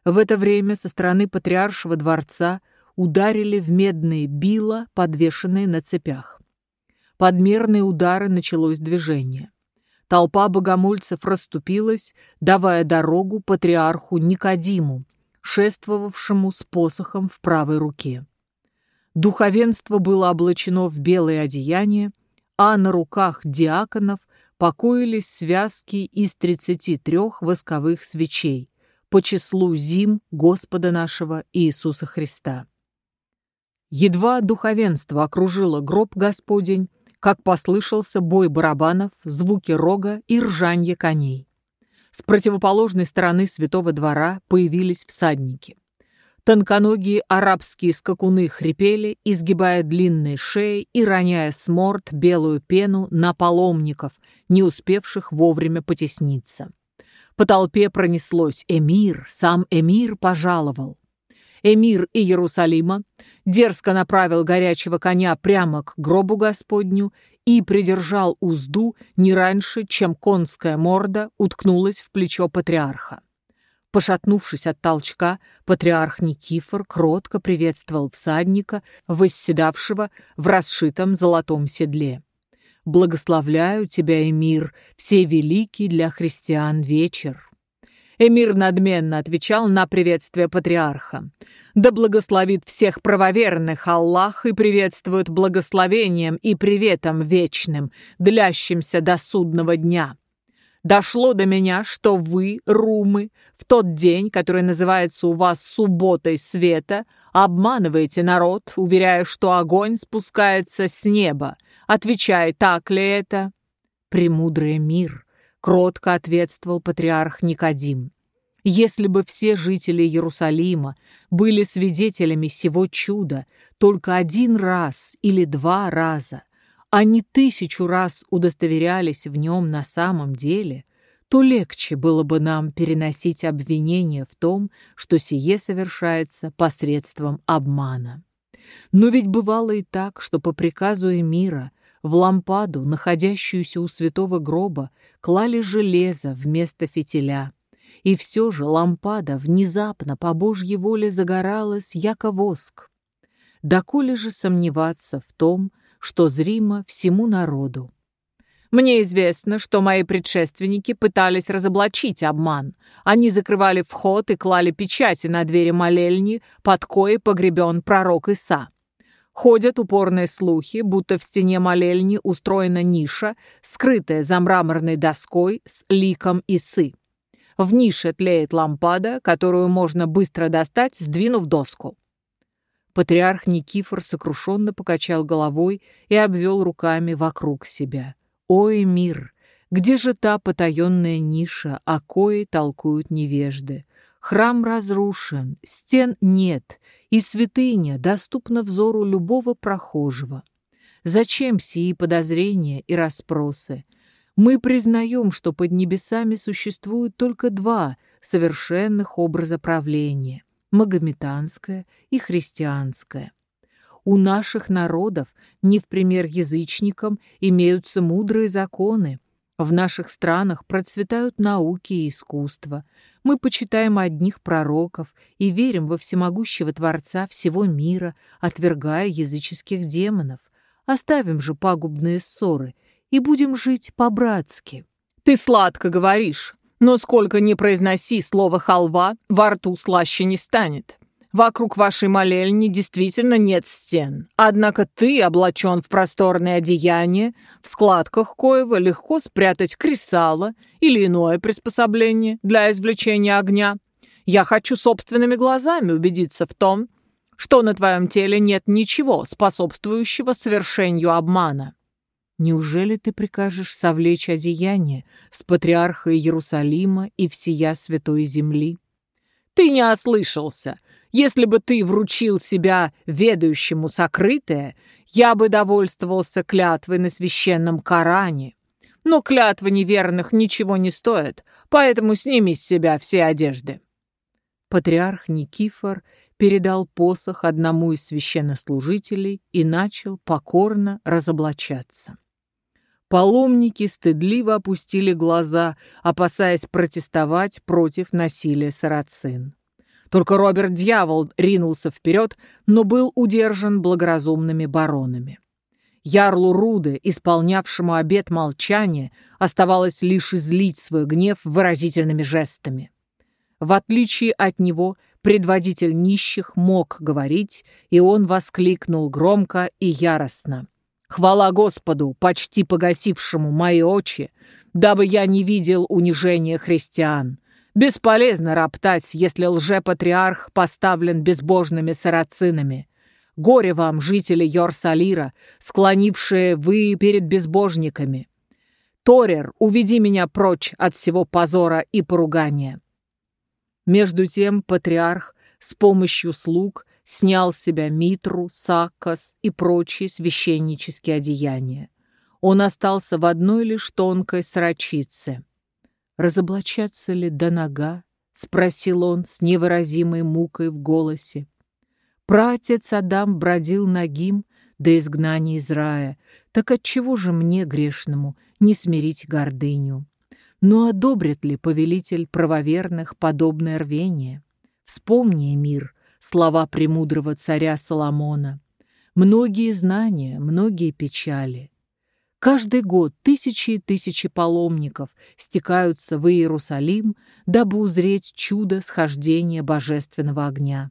В это время со стороны патриаршего дворца ударили в медные била, подвешенные на цепях. Подмерные удары началось движение. Толпа богомольцев расступилась, давая дорогу патриарху Никодиму, шествовавшему с посохом в правой руке. Духовенство было облачено в белое одеяние, а на руках диаконов покоились связки из 33 восковых свечей по числу зим Господа нашего Иисуса Христа. Едва духовенство окружило гроб Господень, как послышался бой барабанов, звуки рога и ржанье коней. С противоположной стороны святого двора появились всадники. Тонконогие арабские скакуны хрипели, изгибая длинные шеи и роняя с морд белую пену на паломников, не успевших вовремя потесниться. По толпе пронеслось «Эмир, сам Эмир пожаловал». Эмир Иерусалима дерзко направил горячего коня прямо к гробу Господню и придержал узду не раньше, чем конская морда уткнулась в плечо патриарха. Пошатнувшись от толчка, патриарх Никифор кротко приветствовал всадника, восседавшего в расшитом золотом седле. «Благословляю тебя, Эмир, все великий для христиан вечер». Эмир надменно отвечал на приветствие патриарха. «Да благословит всех правоверных Аллах и приветствует благословением и приветом вечным, длящимся до судного дня». Дошло до меня, что вы, румы, в тот день, который называется у вас субботой света, обманываете народ, уверяя, что огонь спускается с неба. Отвечай, так ли это? Премудрый мир, кротко ответствовал патриарх Никодим. Если бы все жители Иерусалима были свидетелями сего чуда только один раз или два раза, они тысячу раз удостоверялись в нем на самом деле, то легче было бы нам переносить обвинение в том, что сие совершается посредством обмана. Но ведь бывало и так, что по приказу эмира в лампаду, находящуюся у святого гроба, клали железо вместо фитиля. И все же лампада внезапно по Божьей воле загоралась, яко воск. Доколе же сомневаться в том, что зримо всему народу. Мне известно, что мои предшественники пытались разоблачить обман. Они закрывали вход и клали печати на двери молельни, под коей погребен пророк Иса. Ходят упорные слухи, будто в стене молельни устроена ниша, скрытая за мраморной доской с ликом Исы. В нише тлеет лампада, которую можно быстро достать, сдвинув доску. Патриарх Никифор сокрушенно покачал головой и обвел руками вокруг себя. «Ой, мир! Где же та потаенная ниша, о коей толкуют невежды? Храм разрушен, стен нет, и святыня доступна взору любого прохожего. Зачем сии подозрения и расспросы? Мы признаем, что под небесами существует только два совершенных образа правления магометанское и христианское. У наших народов, не в пример язычникам, имеются мудрые законы. В наших странах процветают науки и искусство. Мы почитаем одних пророков и верим во всемогущего Творца всего мира, отвергая языческих демонов. Оставим же пагубные ссоры и будем жить по-братски. «Ты сладко говоришь», но сколько ни произноси слово «халва», во рту слаще не станет. Вокруг вашей молельни действительно нет стен. Однако ты облачен в просторное одеяние, в складках коего легко спрятать кресало или иное приспособление для извлечения огня. Я хочу собственными глазами убедиться в том, что на твоем теле нет ничего, способствующего совершению обмана. Неужели ты прикажешь совлечь одеяние с патриарха Иерусалима и всея святой земли? Ты не ослышался. Если бы ты вручил себя ведающему сокрытое, я бы довольствовался клятвой на священном Коране. Но клятвы неверных ничего не стоят, поэтому сними с себя все одежды. Патриарх Никифор передал посох одному из священнослужителей и начал покорно разоблачаться. Паломники стыдливо опустили глаза, опасаясь протестовать против насилия сарацин. Только Роберт Дьявол ринулся вперед, но был удержан благоразумными баронами. Ярлу Руде, исполнявшему обет молчания, оставалось лишь излить свой гнев выразительными жестами. В отличие от него, предводитель нищих мог говорить, и он воскликнул громко и яростно. Хвала Господу, почти погасившему мои очи, дабы я не видел унижения христиан. Бесполезно роптать, если лжепатриарх поставлен безбожными сарацинами. Горе вам, жители Йорсалира, склонившие вы перед безбожниками. Торер, уведи меня прочь от всего позора и поругания. Между тем патриарх С помощью слуг снял с себя митру, саккос и прочие священнические одеяния. Он остался в одной лишь тонкой срочице. «Разоблачаться ли до нога?» — спросил он с невыразимой мукой в голосе. Пратец Адам бродил нагим до изгнания из рая, так отчего же мне, грешному, не смирить гордыню? Но одобрит ли повелитель правоверных подобное рвение? Вспомни, мир, слова премудрого царя Соломона. Многие знания, многие печали. Каждый год тысячи и тысячи паломников стекаются в Иерусалим, дабы узреть чудо схождения божественного огня.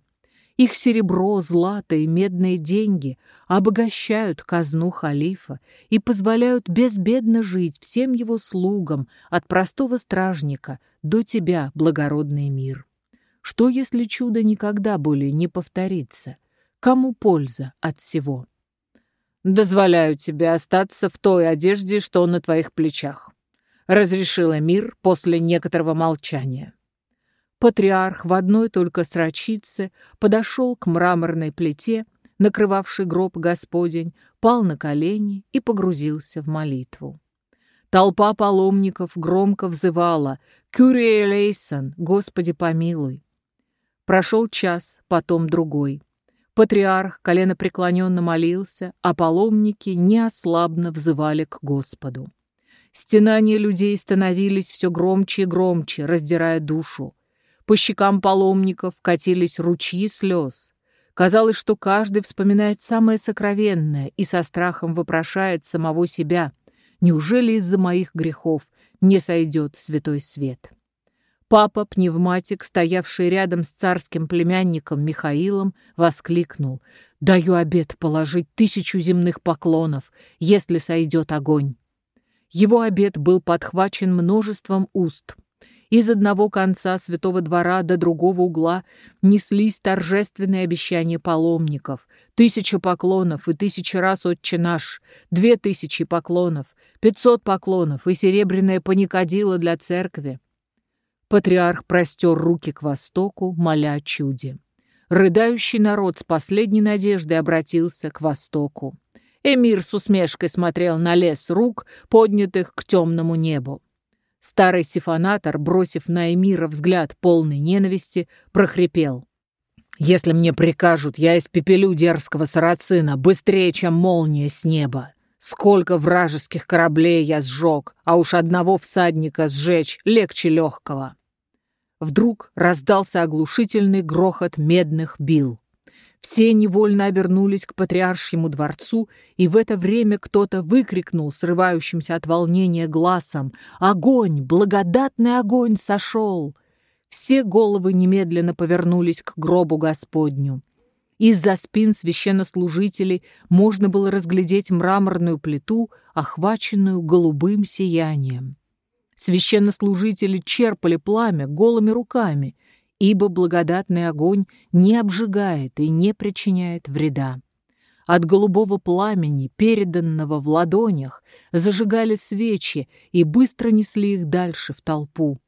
Их серебро, злато и медные деньги обогащают казну халифа и позволяют безбедно жить всем его слугам, от простого стражника до тебя, благородный мир. Что, если чудо никогда более не повторится? Кому польза от всего? «Дозволяю тебе остаться в той одежде, что на твоих плечах», — разрешила мир после некоторого молчания. Патриарх в одной только срочице подошел к мраморной плите, накрывавшей гроб Господень, пал на колени и погрузился в молитву. Толпа паломников громко взывала «Кюрие Лейсон, Господи помилуй!». Прошел час, потом другой. Патриарх коленопреклоненно молился, а паломники неослабно взывали к Господу. Стенания людей становились все громче и громче, раздирая душу. По щекам паломников катились ручьи слез. Казалось, что каждый вспоминает самое сокровенное и со страхом вопрошает самого себя. Неужели из-за моих грехов не сойдет святой свет? Папа, пневматик, стоявший рядом с царским племянником Михаилом, воскликнул. «Даю обет положить тысячу земных поклонов, если сойдет огонь». Его обет был подхвачен множеством уст. Из одного конца святого двора до другого угла неслись торжественные обещания паломников. Тысяча поклонов и тысяча раз отче наш, две тысячи поклонов, пятьсот поклонов и серебряное паникадило для церкви. Патриарх простер руки к востоку, моля о чуде. Рыдающий народ с последней надеждой обратился к востоку. Эмир с усмешкой смотрел на лес рук, поднятых к темному небу. Старый сифонатор, бросив на Эмира взгляд полной ненависти, прохрипел. «Если мне прикажут, я испепелю дерзкого сарацина быстрее, чем молния с неба. Сколько вражеских кораблей я сжег, а уж одного всадника сжечь легче легкого». Вдруг раздался оглушительный грохот медных бил. Все невольно обернулись к патриаршему дворцу, и в это время кто-то выкрикнул срывающимся от волнения глазом «Огонь! Благодатный огонь сошел!» Все головы немедленно повернулись к гробу Господню. Из-за спин священнослужителей можно было разглядеть мраморную плиту, охваченную голубым сиянием. Священнослужители черпали пламя голыми руками ибо благодатный огонь не обжигает и не причиняет вреда. От голубого пламени, переданного в ладонях, зажигали свечи и быстро несли их дальше в толпу.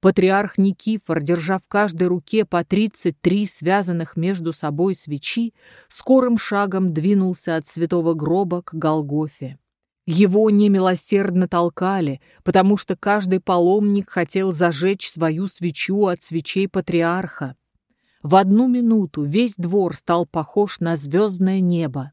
Патриарх Никифор, держа в каждой руке по 33 связанных между собой свечи, скорым шагом двинулся от святого гроба к Голгофе. Его немилосердно толкали, потому что каждый паломник хотел зажечь свою свечу от свечей патриарха. В одну минуту весь двор стал похож на звездное небо.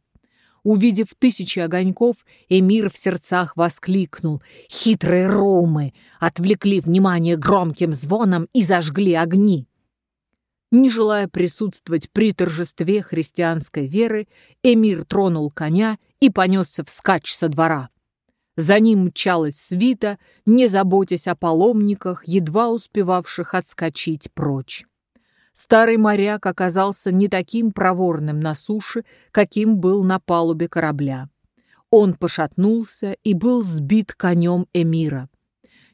Увидев тысячи огоньков, эмир в сердцах воскликнул. «Хитрые ромы!» отвлекли внимание громким звоном и зажгли огни. Не желая присутствовать при торжестве христианской веры, эмир тронул коня и понесся вскачь со двора. За ним мчалась свита, не заботясь о паломниках, едва успевавших отскочить прочь. Старый моряк оказался не таким проворным на суше, каким был на палубе корабля. Он пошатнулся и был сбит конем эмира.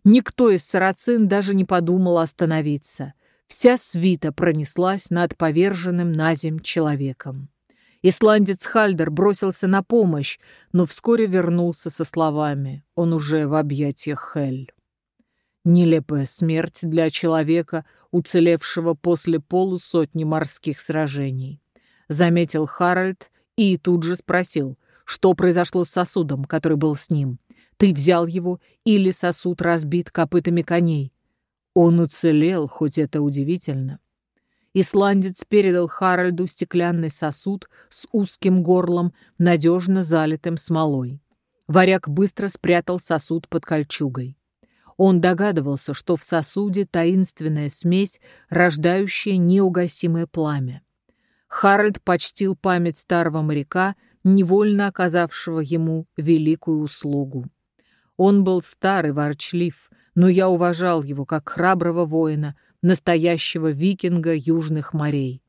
Никто из сарацин даже не подумал остановиться. Вся свита пронеслась над поверженным на земь человеком. Исландец Хальдер бросился на помощь, но вскоре вернулся со словами. Он уже в объятиях Хель. Нелепая смерть для человека, уцелевшего после полусотни морских сражений. Заметил Харальд и тут же спросил, что произошло с сосудом, который был с ним. Ты взял его или сосуд разбит копытами коней? Он уцелел, хоть это удивительно. Исландец передал Харальду стеклянный сосуд с узким горлом, надежно залитым смолой. Варяг быстро спрятал сосуд под кольчугой. Он догадывался, что в сосуде таинственная смесь, рождающая неугасимое пламя. Харальд почтил память старого моряка, невольно оказавшего ему великую услугу. Он был старый, ворчлив, но я уважал его как храброго воина, настоящего викинга южных морей.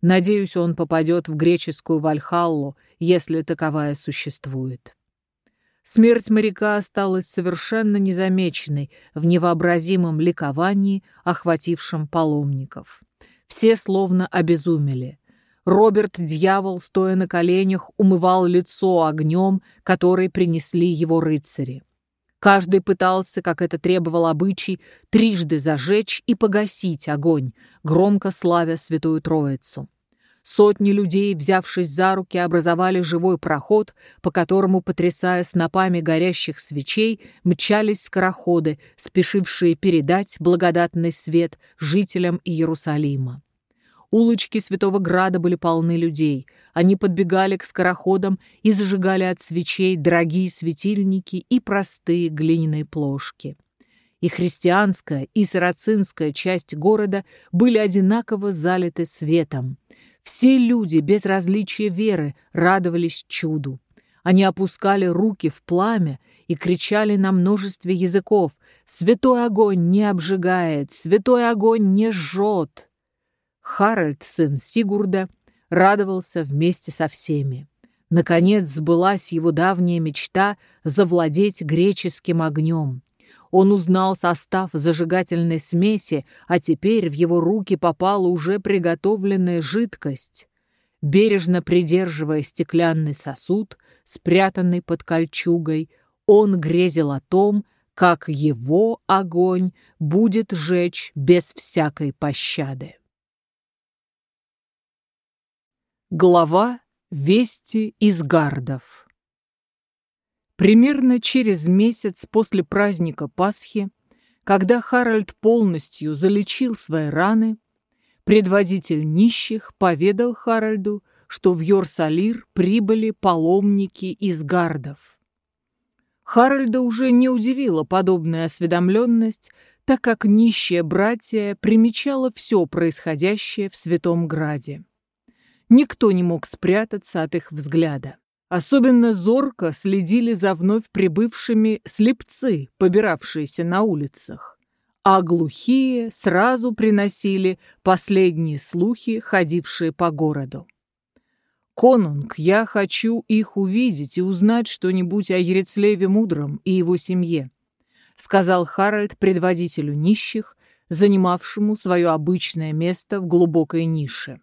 Надеюсь, он попадет в греческую Вальхаллу, если таковая существует. Смерть моряка осталась совершенно незамеченной в невообразимом ликовании, охватившем паломников. Все словно обезумели. Роберт Дьявол, стоя на коленях, умывал лицо огнем, который принесли его рыцари. Каждый пытался, как это требовал обычай, трижды зажечь и погасить огонь, громко славя Святую Троицу. Сотни людей, взявшись за руки, образовали живой проход, по которому, потрясая снопами горящих свечей, мчались скороходы, спешившие передать благодатный свет жителям Иерусалима. Улочки Святого Града были полны людей. Они подбегали к скороходам и зажигали от свечей дорогие светильники и простые глиняные плошки. И христианская, и сарацинская часть города были одинаково залиты светом. Все люди, без различия веры, радовались чуду. Они опускали руки в пламя и кричали на множестве языков «Святой огонь не обжигает! Святой огонь не жжет!» Харальд, сын Сигурда, радовался вместе со всеми. Наконец сбылась его давняя мечта завладеть греческим огнем. Он узнал состав зажигательной смеси, а теперь в его руки попала уже приготовленная жидкость. Бережно придерживая стеклянный сосуд, спрятанный под кольчугой, он грезил о том, как его огонь будет жечь без всякой пощады. Глава «Вести из гардов» Примерно через месяц после праздника Пасхи, когда Харальд полностью залечил свои раны, предводитель нищих поведал Харальду, что в Йорсалир прибыли паломники из гардов. Харальда уже не удивила подобная осведомленность, так как нищее братья примечало все происходящее в Святом Граде. Никто не мог спрятаться от их взгляда. Особенно зорко следили за вновь прибывшими слепцы, побиравшиеся на улицах. А глухие сразу приносили последние слухи, ходившие по городу. «Конунг, я хочу их увидеть и узнать что-нибудь о Ерецлеве Мудром и его семье», сказал Харальд предводителю нищих, занимавшему свое обычное место в глубокой нише.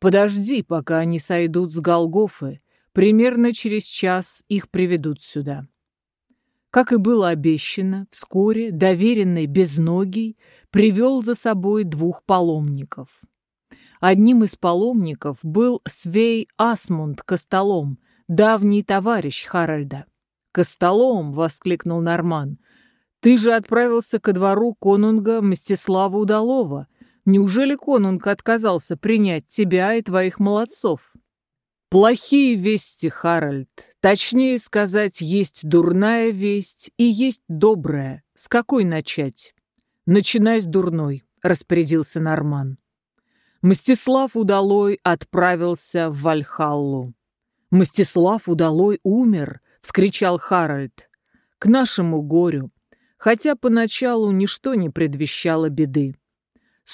«Подожди, пока они сойдут с Голгофы, Примерно через час их приведут сюда. Как и было обещано, вскоре доверенный безногий привел за собой двух паломников. Одним из паломников был Свей Асмунд Костолом, давний товарищ Харальда. «Костолом!» — воскликнул Норман. «Ты же отправился ко двору конунга Мстислава Удалова. Неужели конунг отказался принять тебя и твоих молодцов?» Плохие вести, Харальд. Точнее сказать, есть дурная весть и есть добрая. С какой начать? Начинай с дурной, распорядился Норман. Мстислав Удалой отправился в Вальхаллу. «Мстислав Удалой умер!» — вскричал Харальд. «К нашему горю, хотя поначалу ничто не предвещало беды.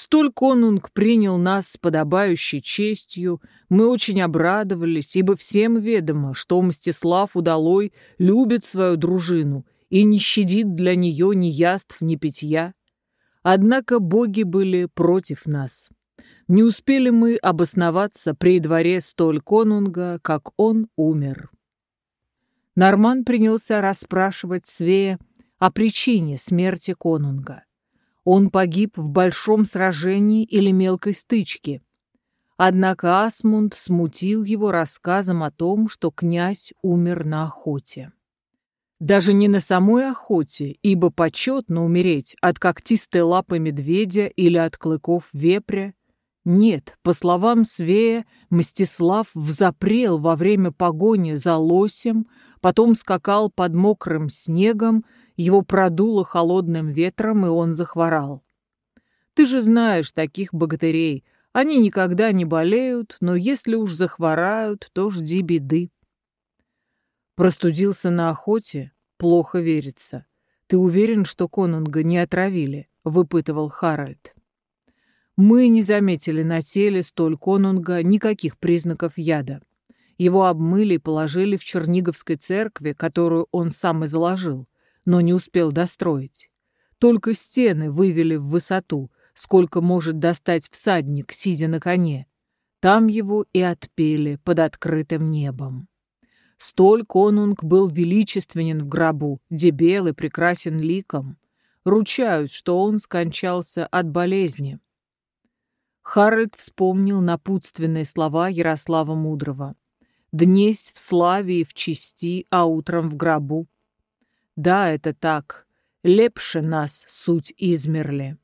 Столь конунг принял нас с подобающей честью, мы очень обрадовались, ибо всем ведомо, что Мстислав Удалой любит свою дружину и не щадит для нее ни яств, ни питья. Однако боги были против нас. Не успели мы обосноваться при дворе столь конунга, как он умер. Норман принялся расспрашивать Свея о причине смерти конунга. Он погиб в большом сражении или мелкой стычке. Однако Асмунд смутил его рассказом о том, что князь умер на охоте. Даже не на самой охоте, ибо почетно умереть от когтистой лапы медведя или от клыков вепря. Нет, по словам Свея, Мстислав взапрел во время погони за лосем, потом скакал под мокрым снегом, его продуло холодным ветром, и он захворал. Ты же знаешь таких богатырей, они никогда не болеют, но если уж захворают, то жди беды. Простудился на охоте? Плохо верится. Ты уверен, что конунга не отравили? Выпытывал Харальд. Мы не заметили на теле столь конунга никаких признаков яда. Его обмыли и положили в Черниговской церкви, которую он сам и заложил, но не успел достроить. Только стены вывели в высоту, сколько может достать всадник, сидя на коне. Там его и отпели под открытым небом. Столь конунг был величественен в гробу, дебел и прекрасен ликом. Ручают, что он скончался от болезни. Харальд вспомнил напутственные слова Ярослава Мудрого. «Днесь в славе и в чести, а утром в гробу». Да, это так. Лепше нас суть измерли.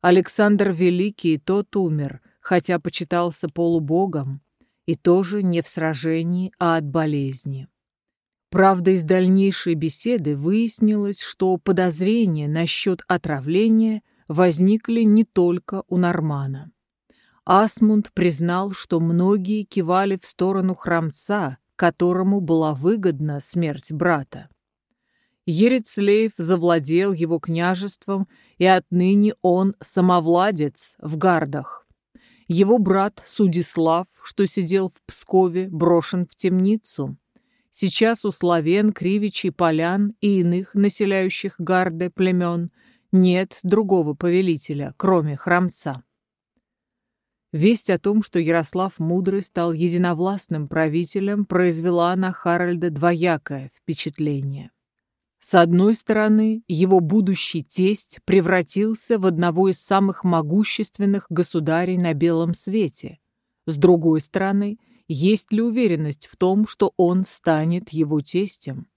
Александр Великий тот умер, хотя почитался полубогом и тоже не в сражении, а от болезни. Правда, из дальнейшей беседы выяснилось, что подозрения насчет отравления возникли не только у Нормана. Асмунд признал, что многие кивали в сторону храмца, которому была выгодна смерть брата. Ерецлеев завладел его княжеством, и отныне он самовладец в гардах. Его брат Судислав, что сидел в Пскове, брошен в темницу. Сейчас у славян, кривичей, полян и иных населяющих гарды племен нет другого повелителя, кроме храмца. Весть о том, что Ярослав Мудрый стал единовластным правителем, произвела на Харальда двоякое впечатление. С одной стороны, его будущий тесть превратился в одного из самых могущественных государей на белом свете. С другой стороны, есть ли уверенность в том, что он станет его тестем?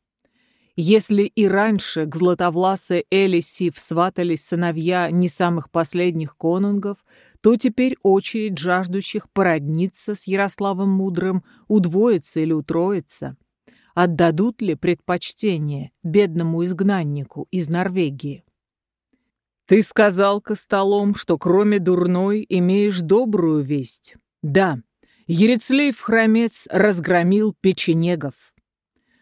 Если и раньше к златовласой Элиси всватались сыновья не самых последних конунгов, то теперь очередь жаждущих породниться с Ярославом Мудрым удвоится или утроится отдадут ли предпочтение бедному изгнаннику из Норвегии. Ты сказал Костолом, что кроме дурной имеешь добрую весть. Да, Ерецлеев-хромец разгромил печенегов.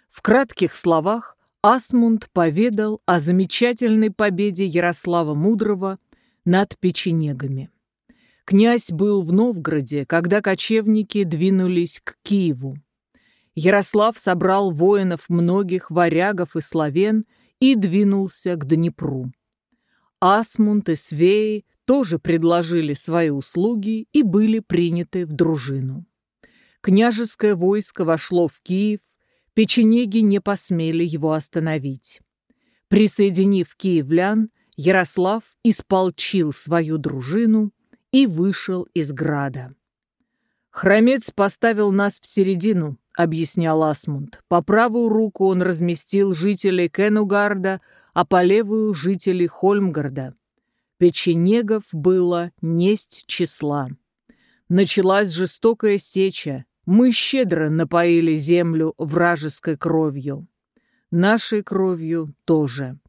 В кратких словах Асмунд поведал о замечательной победе Ярослава Мудрого над печенегами. Князь был в Новгороде, когда кочевники двинулись к Киеву. Ярослав собрал воинов многих варягов и славен и двинулся к Днепру. Асмунд и Свеи тоже предложили свои услуги и были приняты в дружину. Княжеское войско вошло в Киев, печенеги не посмели его остановить. Присоединив киевлян, Ярослав исполчил свою дружину и вышел из града. Хромец поставил нас в середину, объяснял Асмунд. По правую руку он разместил жителей Кенугарда, а по левую — жителей Хольмгарда. Печенегов было несть числа. Началась жестокая сеча. Мы щедро напоили землю вражеской кровью. Нашей кровью тоже.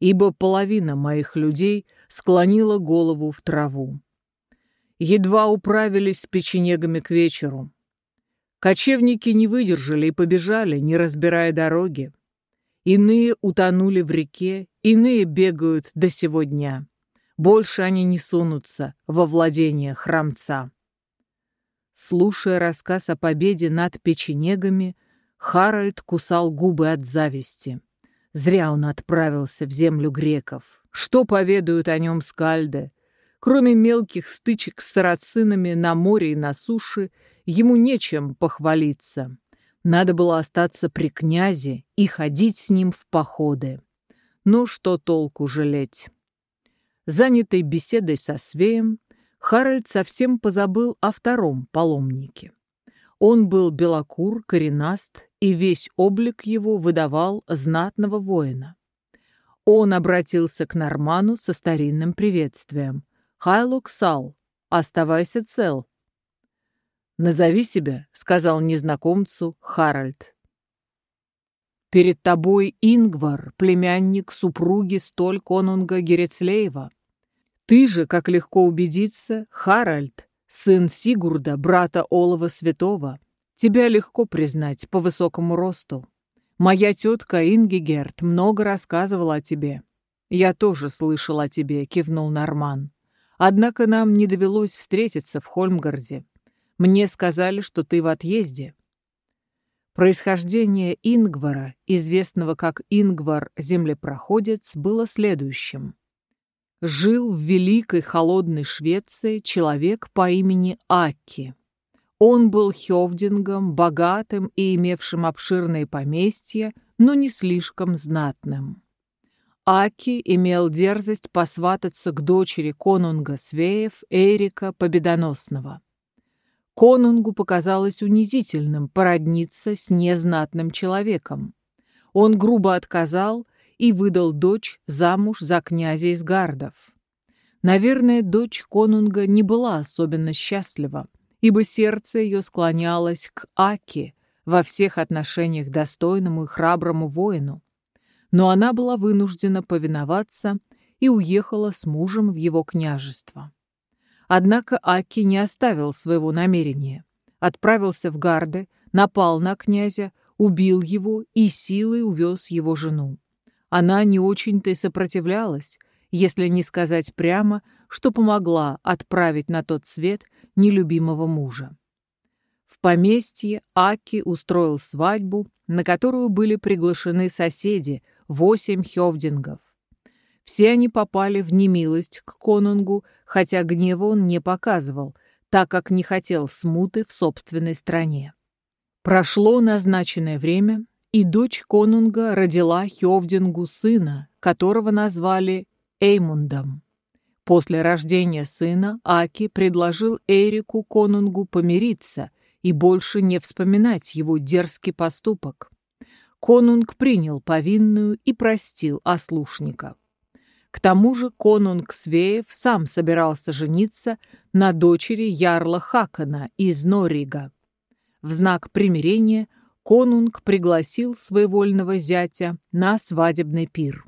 Ибо половина моих людей склонила голову в траву. Едва управились с печенегами к вечеру. Кочевники не выдержали и побежали, не разбирая дороги. Иные утонули в реке, иные бегают до сего дня. Больше они не сунутся во владение храмца. Слушая рассказ о победе над печенегами, Харальд кусал губы от зависти. Зря он отправился в землю греков. Что поведают о нем скальды? Кроме мелких стычек с сарацинами на море и на суше, ему нечем похвалиться. Надо было остаться при князе и ходить с ним в походы. Ну что толку жалеть? Занятый беседой со Свеем, Харальд совсем позабыл о втором паломнике. Он был белокур, коренаст, и весь облик его выдавал знатного воина. Он обратился к Норману со старинным приветствием. «Хайлук Сал, оставайся цел». «Назови себя», — сказал незнакомцу Харальд. «Перед тобой Ингвар, племянник супруги столь конунга Герецлеева. Ты же, как легко убедиться, Харальд, сын Сигурда, брата Олова Святого. Тебя легко признать по высокому росту. Моя тетка Ингигерт много рассказывала о тебе. Я тоже слышал о тебе, кивнул Норман. Однако нам не довелось встретиться в Хольмгарде. Мне сказали, что ты в отъезде. Происхождение Ингвара, известного как Ингвар-землепроходец, было следующим. Жил в великой холодной Швеции человек по имени Акки. Он был хевдингом, богатым и имевшим обширные поместья, но не слишком знатным. Аки имел дерзость посвататься к дочери конунга Свеев Эрика Победоносного. Конунгу показалось унизительным породниться с незнатным человеком. Он грубо отказал и выдал дочь замуж за князя из Гардов. Наверное, дочь конунга не была особенно счастлива, ибо сердце ее склонялось к Аке, во всех отношениях достойному и храброму воину но она была вынуждена повиноваться и уехала с мужем в его княжество. Однако Аки не оставил своего намерения. Отправился в Гарды, напал на князя, убил его и силой увез его жену. Она не очень-то и сопротивлялась, если не сказать прямо, что помогла отправить на тот свет нелюбимого мужа. В поместье Аки устроил свадьбу, на которую были приглашены соседи, восемь хевдингов. Все они попали в немилость к конунгу, хотя гнева он не показывал, так как не хотел смуты в собственной стране. Прошло назначенное время, и дочь конунга родила Хевдингу сына, которого назвали Эймундом. После рождения сына Аки предложил Эрику конунгу помириться и больше не вспоминать его дерзкий поступок. Конунг принял повинную и простил ослушника. К тому же конунг Свеев сам собирался жениться на дочери Ярла Хакана из Норига. В знак примирения конунг пригласил своевольного зятя на свадебный пир.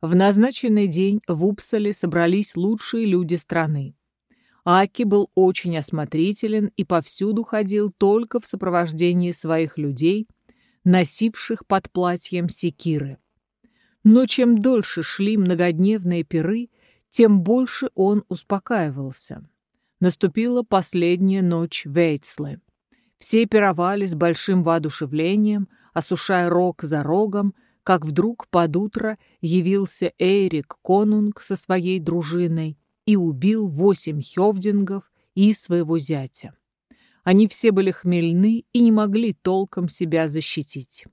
В назначенный день в Упсале собрались лучшие люди страны. Аки был очень осмотрителен и повсюду ходил только в сопровождении своих людей носивших под платьем секиры. Но чем дольше шли многодневные пиры, тем больше он успокаивался. Наступила последняя ночь Вейцлы. Все пировали с большим воодушевлением, осушая рог за рогом, как вдруг под утро явился Эрик Конунг со своей дружиной и убил восемь хевдингов и своего зятя. Они все были хмельны и не могли толком себя защитить.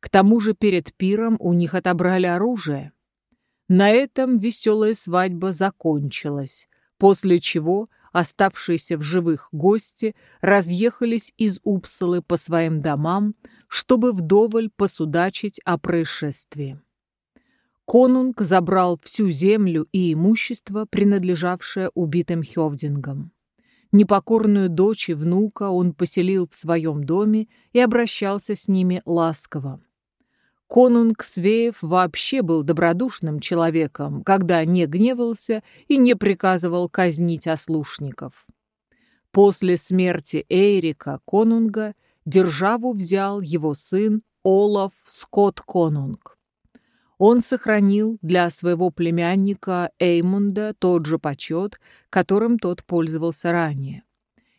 К тому же перед пиром у них отобрали оружие. На этом веселая свадьба закончилась, после чего оставшиеся в живых гости разъехались из Упсалы по своим домам, чтобы вдоволь посудачить о происшествии. Конунг забрал всю землю и имущество, принадлежавшее убитым Хевдингам. Непокорную дочь и внука он поселил в своем доме и обращался с ними ласково. Конунг Свеев вообще был добродушным человеком, когда не гневался и не приказывал казнить ослушников. После смерти Эйрика Конунга державу взял его сын Олаф Скотт Конунг он сохранил для своего племянника Эймунда тот же почет, которым тот пользовался ранее.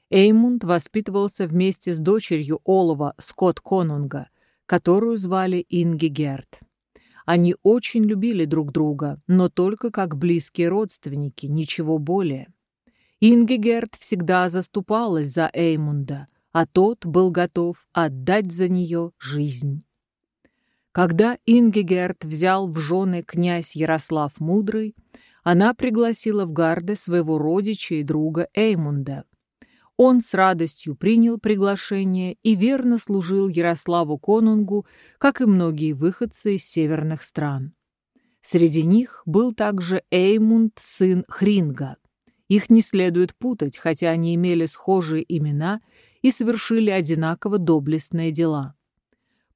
Эймунд воспитывался вместе с дочерью Олова Скотт Конунга, которую звали Инги Герт. Они очень любили друг друга, но только как близкие родственники, ничего более. Ингигерт всегда заступалась за Эймунда, а тот был готов отдать за нее жизнь. Когда Ингегерт взял в жены князь Ярослав Мудрый, она пригласила в Гарде своего родича и друга Эймунда. Он с радостью принял приглашение и верно служил Ярославу Конунгу, как и многие выходцы из северных стран. Среди них был также Эймунд, сын Хринга. Их не следует путать, хотя они имели схожие имена и совершили одинаково доблестные дела.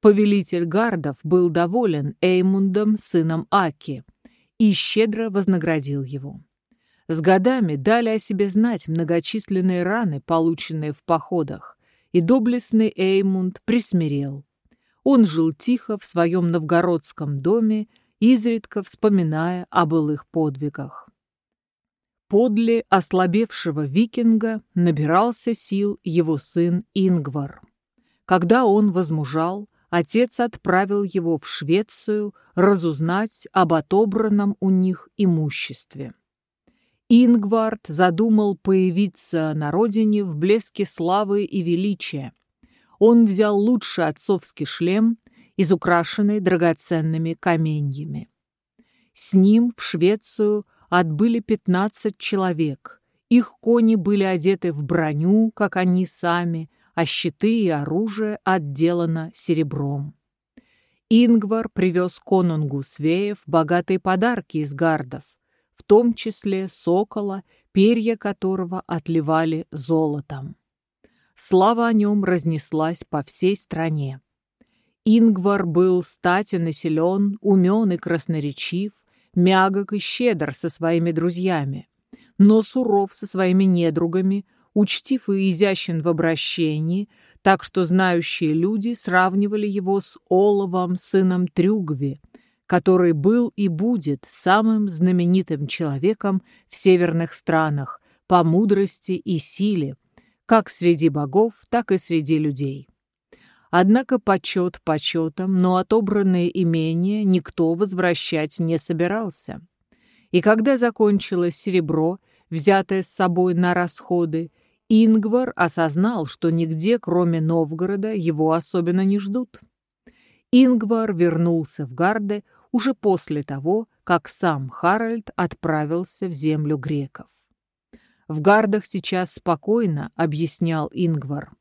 Повелитель гардов был доволен Эймундом, сыном Аки, и щедро вознаградил его. С годами дали о себе знать многочисленные раны, полученные в походах, и доблестный Эймунд присмирел. Он жил тихо в своем новгородском доме, изредка вспоминая о былых подвигах. Подле ослабевшего викинга набирался сил его сын Ингвар. Когда он возмужал, отец отправил его в Швецию разузнать об отобранном у них имуществе. Ингвард задумал появиться на родине в блеске славы и величия. Он взял лучший отцовский шлем, изукрашенный драгоценными каменьями. С ним в Швецию отбыли пятнадцать человек. Их кони были одеты в броню, как они сами, а щиты и оружие отделано серебром. Ингвар привез конунгу Свеев богатые подарки из гардов, в том числе сокола, перья которого отливали золотом. Слава о нем разнеслась по всей стране. Ингвар был статен и силен, умен и красноречив, мягок и щедр со своими друзьями, но суров со своими недругами, учтив и изящен в обращении, так что знающие люди сравнивали его с Оловом, сыном Трюгви, который был и будет самым знаменитым человеком в северных странах по мудрости и силе, как среди богов, так и среди людей. Однако почет почетом, но отобранное имение никто возвращать не собирался. И когда закончилось серебро, взятое с собой на расходы, Ингвар осознал, что нигде, кроме Новгорода, его особенно не ждут. Ингвар вернулся в Гарде уже после того, как сам Харальд отправился в землю греков. «В Гардах сейчас спокойно», — объяснял Ингвар.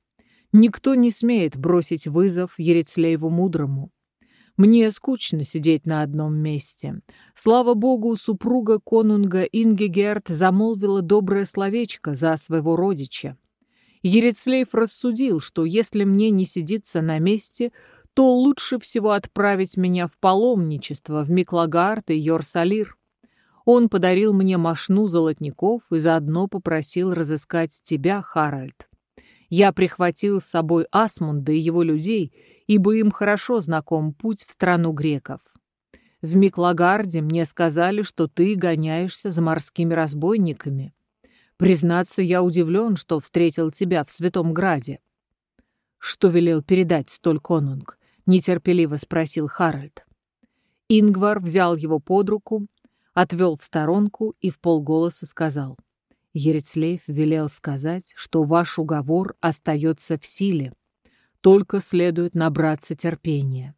Никто не смеет бросить вызов Ерецлееву Мудрому. Мне скучно сидеть на одном месте. Слава богу, супруга конунга Ингегерт замолвила доброе словечко за своего родича. Ерецлеев рассудил, что если мне не сидится на месте, то лучше всего отправить меня в паломничество в Миклагард и Йорсалир. Он подарил мне мошну золотников и заодно попросил разыскать тебя, Харальд. Я прихватил с собой Асмунда и его людей, ибо им хорошо знаком путь в страну греков. В Миклагарде мне сказали, что ты гоняешься за морскими разбойниками. Признаться, я удивлен, что встретил тебя в Святом Граде. Что велел передать столь конунг? Нетерпеливо спросил Харальд. Ингвар взял его под руку, отвел в сторонку и в полголоса сказал — Ерецлеев велел сказать, что ваш уговор остается в силе, только следует набраться терпения.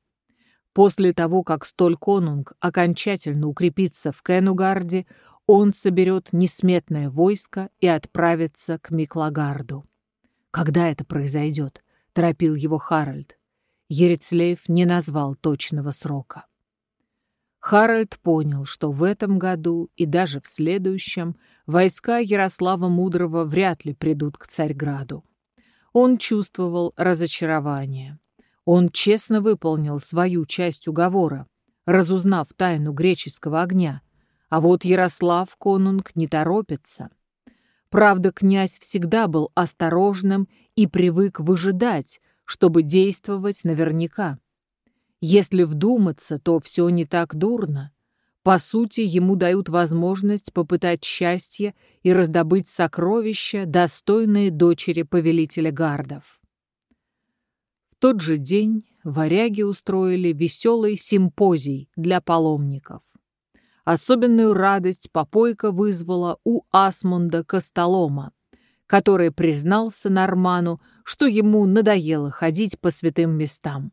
После того, как столь конунг окончательно укрепится в Кенугарде, он соберет несметное войско и отправится к Миклагарду. «Когда это произойдет?» — торопил его Харальд. Ерецлеев не назвал точного срока. Харальд понял, что в этом году и даже в следующем войска Ярослава Мудрого вряд ли придут к Царьграду. Он чувствовал разочарование. Он честно выполнил свою часть уговора, разузнав тайну греческого огня, а вот Ярослав Конунг не торопится. Правда, князь всегда был осторожным и привык выжидать, чтобы действовать наверняка. Если вдуматься, то все не так дурно. По сути, ему дают возможность попытать счастье и раздобыть сокровища, достойные дочери повелителя гардов. В тот же день варяги устроили веселый симпозий для паломников. Особенную радость попойка вызвала у Асмунда Костолома, который признался Норману, что ему надоело ходить по святым местам.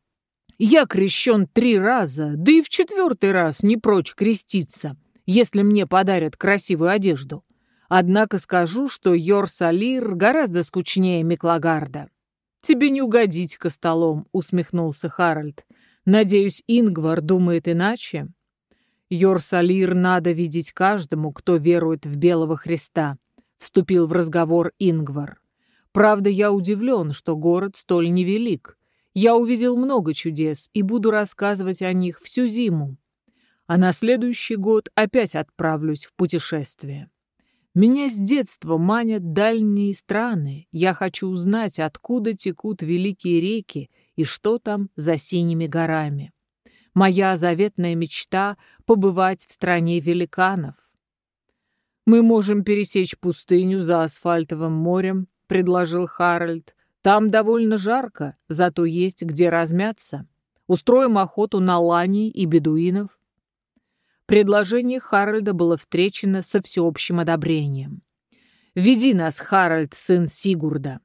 Я крещен три раза, да и в четвертый раз не прочь креститься, если мне подарят красивую одежду. Однако скажу, что Йорсалир гораздо скучнее Миклагарда. «Тебе не угодить ко столом», — усмехнулся Харальд. «Надеюсь, Ингвар думает иначе?» «Йорсалир надо видеть каждому, кто верует в Белого Христа», — вступил в разговор Ингвар. «Правда, я удивлен, что город столь невелик. Я увидел много чудес и буду рассказывать о них всю зиму. А на следующий год опять отправлюсь в путешествие. Меня с детства манят дальние страны. Я хочу узнать, откуда текут великие реки и что там за синими горами. Моя заветная мечта — побывать в стране великанов. «Мы можем пересечь пустыню за асфальтовым морем», — предложил Харальд. Там довольно жарко, зато есть где размяться. Устроим охоту на ланей и бедуинов. Предложение Харальда было встречено со всеобщим одобрением. «Веди нас, Харальд, сын Сигурда.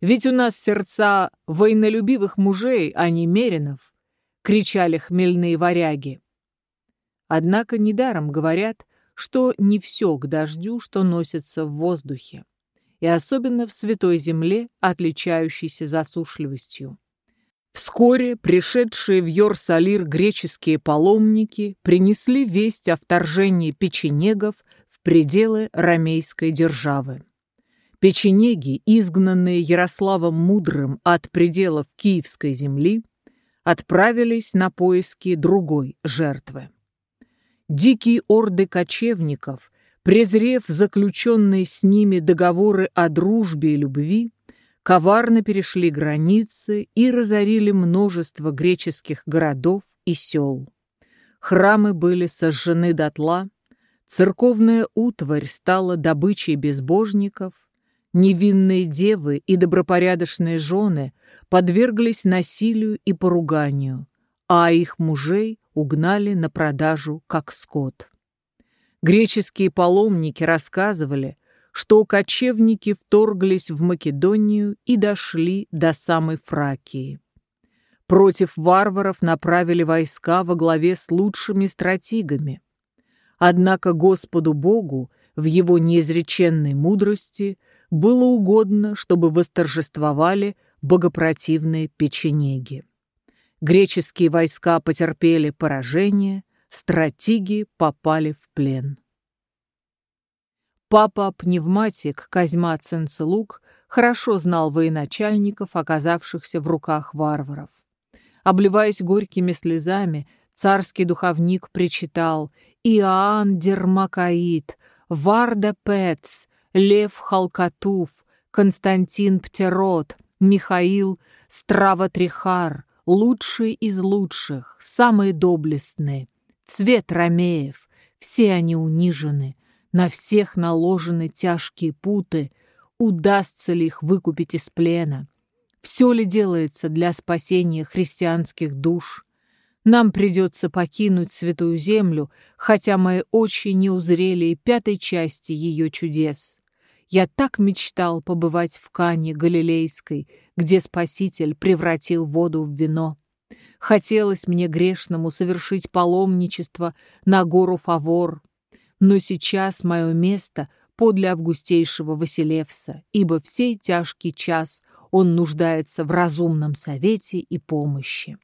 Ведь у нас сердца войнолюбивых мужей, а не меринов», — кричали хмельные варяги. Однако недаром говорят, что не все к дождю, что носится в воздухе и особенно в Святой Земле, отличающейся засушливостью. Вскоре пришедшие в Йорсалир греческие паломники принесли весть о вторжении печенегов в пределы ромейской державы. Печенеги, изгнанные Ярославом Мудрым от пределов Киевской земли, отправились на поиски другой жертвы. Дикие орды кочевников презрев заключенные с ними договоры о дружбе и любви, коварно перешли границы и разорили множество греческих городов и сел. Храмы были сожжены дотла, церковная утварь стала добычей безбожников, невинные девы и добропорядочные жены подверглись насилию и поруганию, а их мужей угнали на продажу как скот. Греческие паломники рассказывали, что кочевники вторглись в Македонию и дошли до самой Фракии. Против варваров направили войска во главе с лучшими стратегами. Однако Господу Богу в его неизреченной мудрости было угодно, чтобы восторжествовали богопротивные печенеги. Греческие войска потерпели поражение – стратеги попали в плен. Папа-пневматик Козьма Ценцелук хорошо знал военачальников, оказавшихся в руках варваров. Обливаясь горькими слезами, царский духовник причитал «Иоанн Дермакаид, Варда Пец, Лев Халкатув, Константин Птерот, Михаил Страватрихар, лучшие из лучших, самые доблестные, цвет ромеев, все они унижены, на всех наложены тяжкие путы, удастся ли их выкупить из плена? Все ли делается для спасения христианских душ? Нам придется покинуть святую землю, хотя мои очи не узрели и пятой части ее чудес. Я так мечтал побывать в Кане Галилейской, где Спаситель превратил воду в вино. Хотелось мне грешному совершить паломничество на гору Фавор, но сейчас мое место подле августейшего Василевса, ибо в сей тяжкий час он нуждается в разумном совете и помощи.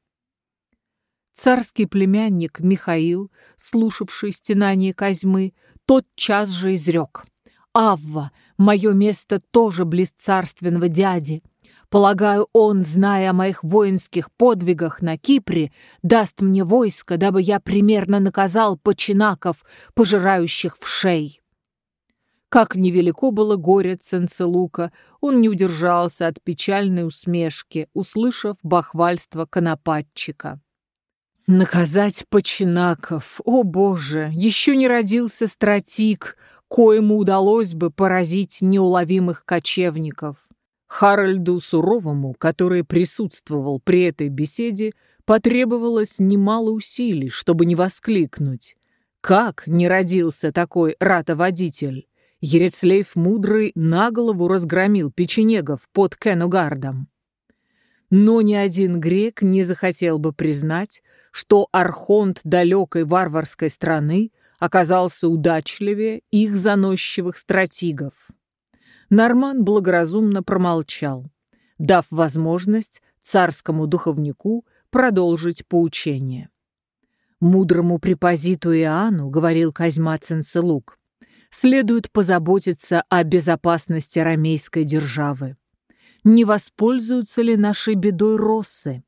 Царский племянник Михаил, слушавший стенание Козьмы, тот час же изрек. «Авва, мое место тоже близ царственного дяди. Полагаю, он, зная о моих воинских подвигах на Кипре, даст мне войско, дабы я примерно наказал починаков, пожирающих в шей. Как невелико было горе Ценцелука, он не удержался от печальной усмешки, услышав бахвальство конопатчика. Наказать починаков, о боже, еще не родился стратик, коему удалось бы поразить неуловимых кочевников. Харальду Суровому, который присутствовал при этой беседе, потребовалось немало усилий, чтобы не воскликнуть. Как не родился такой ратоводитель? Ерецлейф Мудрый на голову разгромил печенегов под Кенугардом. Но ни один грек не захотел бы признать, что архонт далекой варварской страны оказался удачливее их заносчивых стратигов. Норман благоразумно промолчал, дав возможность царскому духовнику продолжить поучение. «Мудрому препозиту Иоанну, — говорил Козьма Ценцелук, — следует позаботиться о безопасности ромейской державы. Не воспользуются ли нашей бедой россы?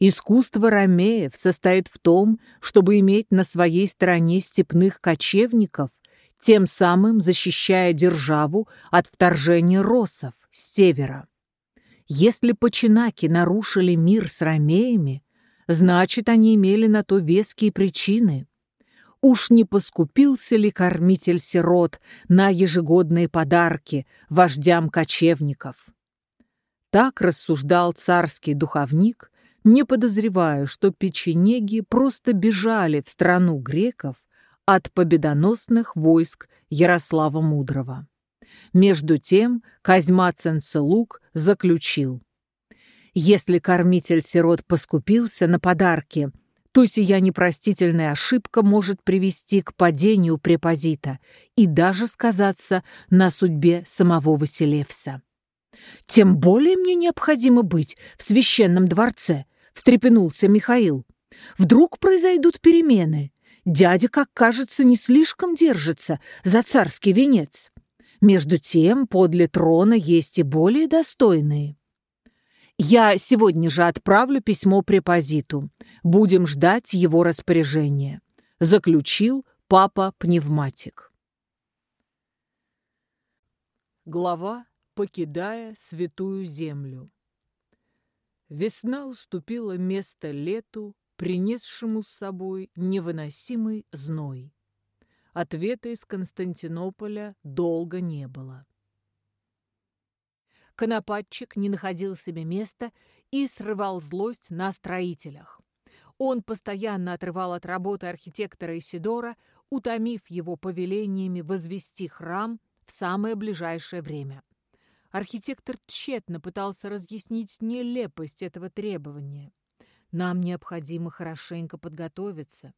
Искусство ромеев состоит в том, чтобы иметь на своей стороне степных кочевников, тем самым защищая державу от вторжения россов с севера. Если починаки нарушили мир с ромеями, значит, они имели на то веские причины. Уж не поскупился ли кормитель сирот на ежегодные подарки вождям кочевников? Так рассуждал царский духовник, не подозревая, что печенеги просто бежали в страну греков от победоносных войск Ярослава Мудрого. Между тем Козьма Ценцелук заключил. Если кормитель сирот поскупился на подарки, то сия непростительная ошибка может привести к падению препозита и даже сказаться на судьбе самого Василевса. «Тем более мне необходимо быть в священном дворце», — встрепенулся Михаил. «Вдруг произойдут перемены. Дядя, как кажется, не слишком держится за царский венец. Между тем, подле трона есть и более достойные. Я сегодня же отправлю письмо препозиту. Будем ждать его распоряжения», — заключил папа-пневматик. Глава покидая святую землю. Весна уступила место лету, принесшему с собой невыносимый зной. Ответа из Константинополя долго не было. Конопатчик не находил себе места и срывал злость на строителях. Он постоянно отрывал от работы архитектора Исидора, утомив его повелениями возвести храм в самое ближайшее время. Архитектор тщетно пытался разъяснить нелепость этого требования. Нам необходимо хорошенько подготовиться.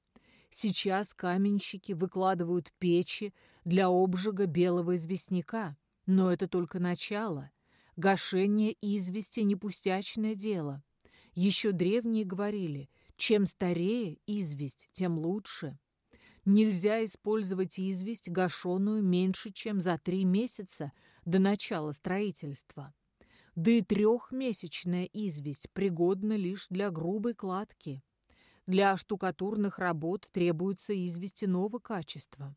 Сейчас каменщики выкладывают печи для обжига белого известняка, но это только начало. Гашение извести – не пустячное дело. Еще древние говорили, чем старее известь, тем лучше. Нельзя использовать известь, гашеную меньше, чем за три месяца – до начала строительства. Да и трехмесячная известь пригодна лишь для грубой кладки. Для штукатурных работ требуется известь иного качества.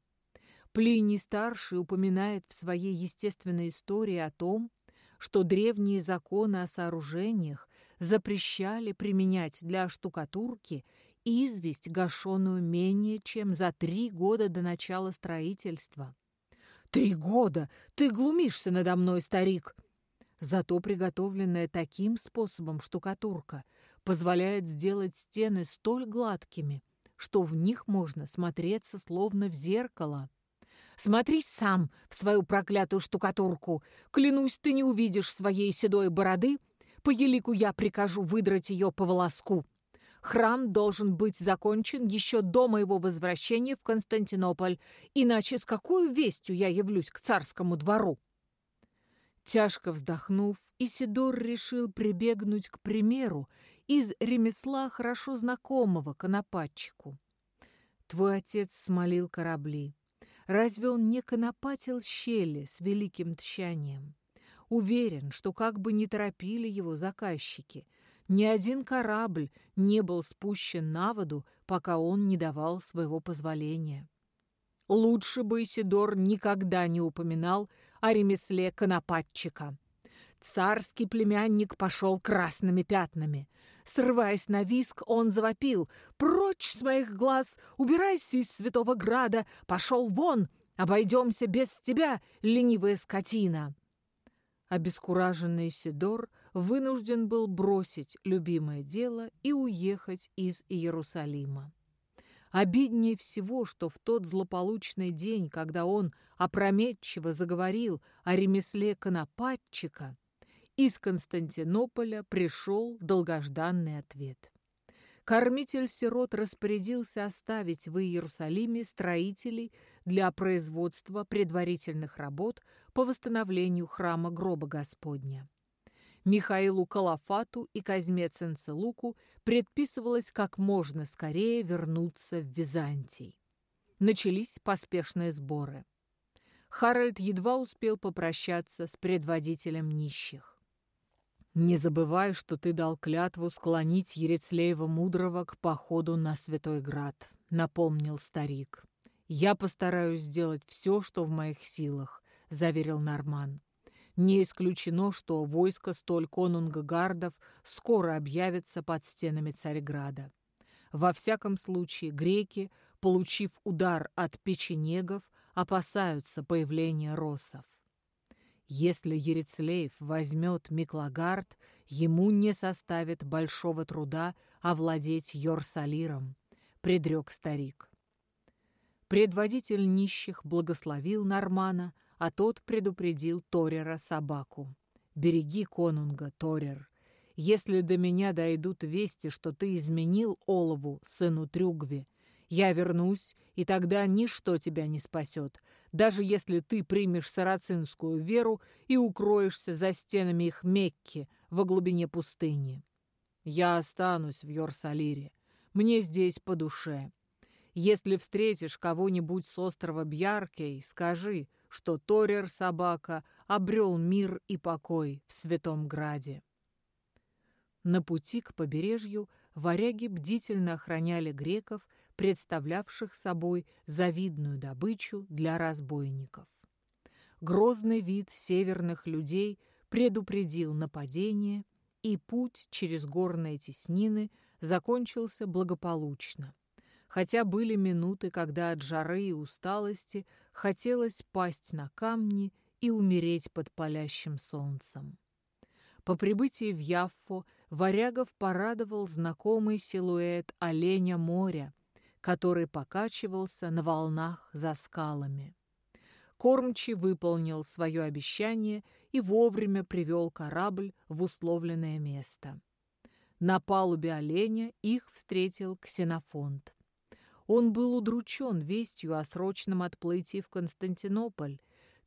Плиний Старший упоминает в своей естественной истории о том, что древние законы о сооружениях запрещали применять для штукатурки известь, гашеную менее чем за три года до начала строительства. «Три года! Ты глумишься надо мной, старик!» Зато приготовленная таким способом штукатурка позволяет сделать стены столь гладкими, что в них можно смотреться словно в зеркало. Смотри сам в свою проклятую штукатурку. Клянусь, ты не увидишь своей седой бороды. По елику я прикажу выдрать ее по волоску. Храм должен быть закончен еще до моего возвращения в Константинополь, иначе с какой вестью я явлюсь к царскому двору?» Тяжко вздохнув, Исидор решил прибегнуть к примеру из ремесла хорошо знакомого конопатчику. «Твой отец смолил корабли. Разве он не конопатил щели с великим тщанием? Уверен, что как бы ни торопили его заказчики, ни один корабль не был спущен на воду, пока он не давал своего позволения. Лучше бы Исидор никогда не упоминал о ремесле конопатчика. Царский племянник пошел красными пятнами. Срываясь на виск, он завопил. «Прочь с моих глаз! Убирайся из святого града! Пошел вон! Обойдемся без тебя, ленивая скотина!» Обескураженный Сидор вынужден был бросить любимое дело и уехать из Иерусалима. Обиднее всего, что в тот злополучный день, когда он опрометчиво заговорил о ремесле конопатчика, из Константинополя пришел долгожданный ответ. Кормитель сирот распорядился оставить в Иерусалиме строителей для производства предварительных работ по восстановлению храма гроба Господня. Михаилу Калафату и Казьме Ценцелуку предписывалось как можно скорее вернуться в Византий. Начались поспешные сборы. Харальд едва успел попрощаться с предводителем нищих. «Не забывай, что ты дал клятву склонить Ерецлеева Мудрого к походу на Святой Град», — напомнил старик. «Я постараюсь сделать все, что в моих силах», — заверил Норман. «Не исключено, что войско столь конунга гардов скоро объявится под стенами Царьграда. Во всяком случае, греки, получив удар от печенегов, опасаются появления росов. Если Ерецлеев возьмет Миклагард, ему не составит большого труда овладеть Йорсалиром, предрек старик. Предводитель нищих благословил Нормана, а тот предупредил Торера собаку. «Береги конунга, Торер. Если до меня дойдут вести, что ты изменил Олову, сыну Трюгве, я вернусь, и тогда ничто тебя не спасет, даже если ты примешь сарацинскую веру и укроешься за стенами их Мекки во глубине пустыни. Я останусь в Йорсалире. Мне здесь по душе. Если встретишь кого-нибудь с острова Бьяркей, скажи, что Торер-собака обрел мир и покой в Святом Граде. На пути к побережью варяги бдительно охраняли греков, представлявших собой завидную добычу для разбойников. Грозный вид северных людей предупредил нападение, и путь через горные теснины закончился благополучно. Хотя были минуты, когда от жары и усталости хотелось пасть на камни и умереть под палящим солнцем. По прибытии в Яффо Варягов порадовал знакомый силуэт оленя моря, который покачивался на волнах за скалами. Кормчий выполнил свое обещание и вовремя привел корабль в условленное место. На палубе оленя их встретил ксенофонт. Он был удручен вестью о срочном отплытии в Константинополь,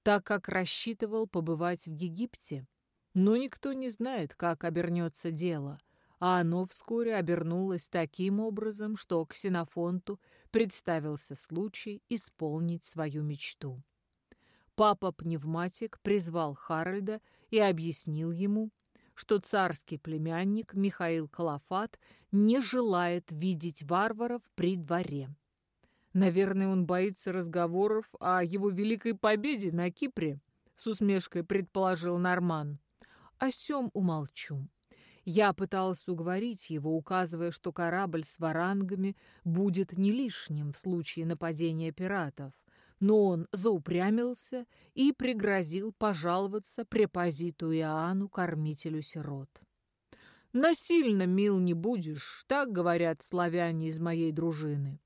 так как рассчитывал побывать в Египте – но никто не знает, как обернется дело, а оно вскоре обернулось таким образом, что Ксенофонту представился случай исполнить свою мечту. Папа-пневматик призвал Харальда и объяснил ему, что царский племянник Михаил Калафат не желает видеть варваров при дворе. Наверное, он боится разговоров о его великой победе на Кипре, с усмешкой предположил Норман. О сём умолчу. Я пытался уговорить его, указывая, что корабль с варангами будет не лишним в случае нападения пиратов, но он заупрямился и пригрозил пожаловаться препозиту Иоанну, кормителю сирот. «Насильно мил не будешь», — так говорят славяне из моей дружины.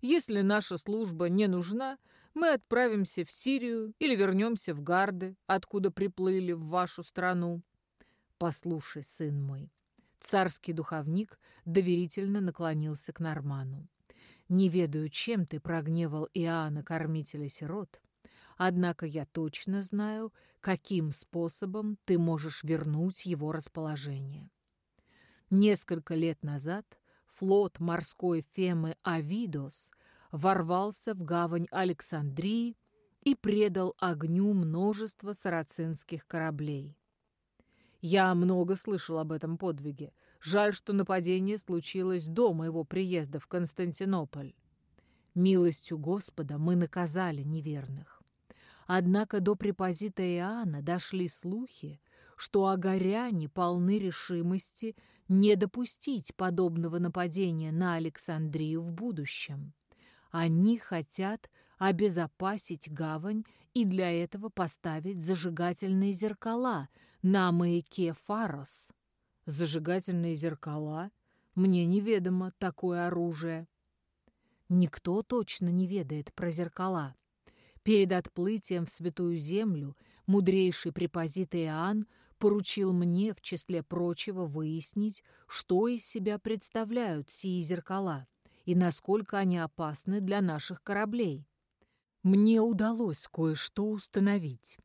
«Если наша служба не нужна, мы отправимся в Сирию или вернемся в Гарды, откуда приплыли в вашу страну. «Послушай, сын мой». Царский духовник доверительно наклонился к Норману. «Не ведаю, чем ты прогневал Иоанна, кормителя сирот, однако я точно знаю, каким способом ты можешь вернуть его расположение. Несколько лет назад флот морской Фемы Авидос ворвался в гавань Александрии и предал огню множество сарацинских кораблей. Я много слышал об этом подвиге. Жаль, что нападение случилось до моего приезда в Константинополь. Милостью Господа мы наказали неверных. Однако до препозита Иоанна дошли слухи, что агаряне полны решимости не допустить подобного нападения на Александрию в будущем. Они хотят обезопасить гавань и для этого поставить зажигательные зеркала на маяке Фарос. Зажигательные зеркала? Мне неведомо такое оружие. Никто точно не ведает про зеркала. Перед отплытием в Святую Землю мудрейший препозит Иоанн поручил мне, в числе прочего, выяснить, что из себя представляют сии зеркала и насколько они опасны для наших кораблей. Мне удалось кое-что установить.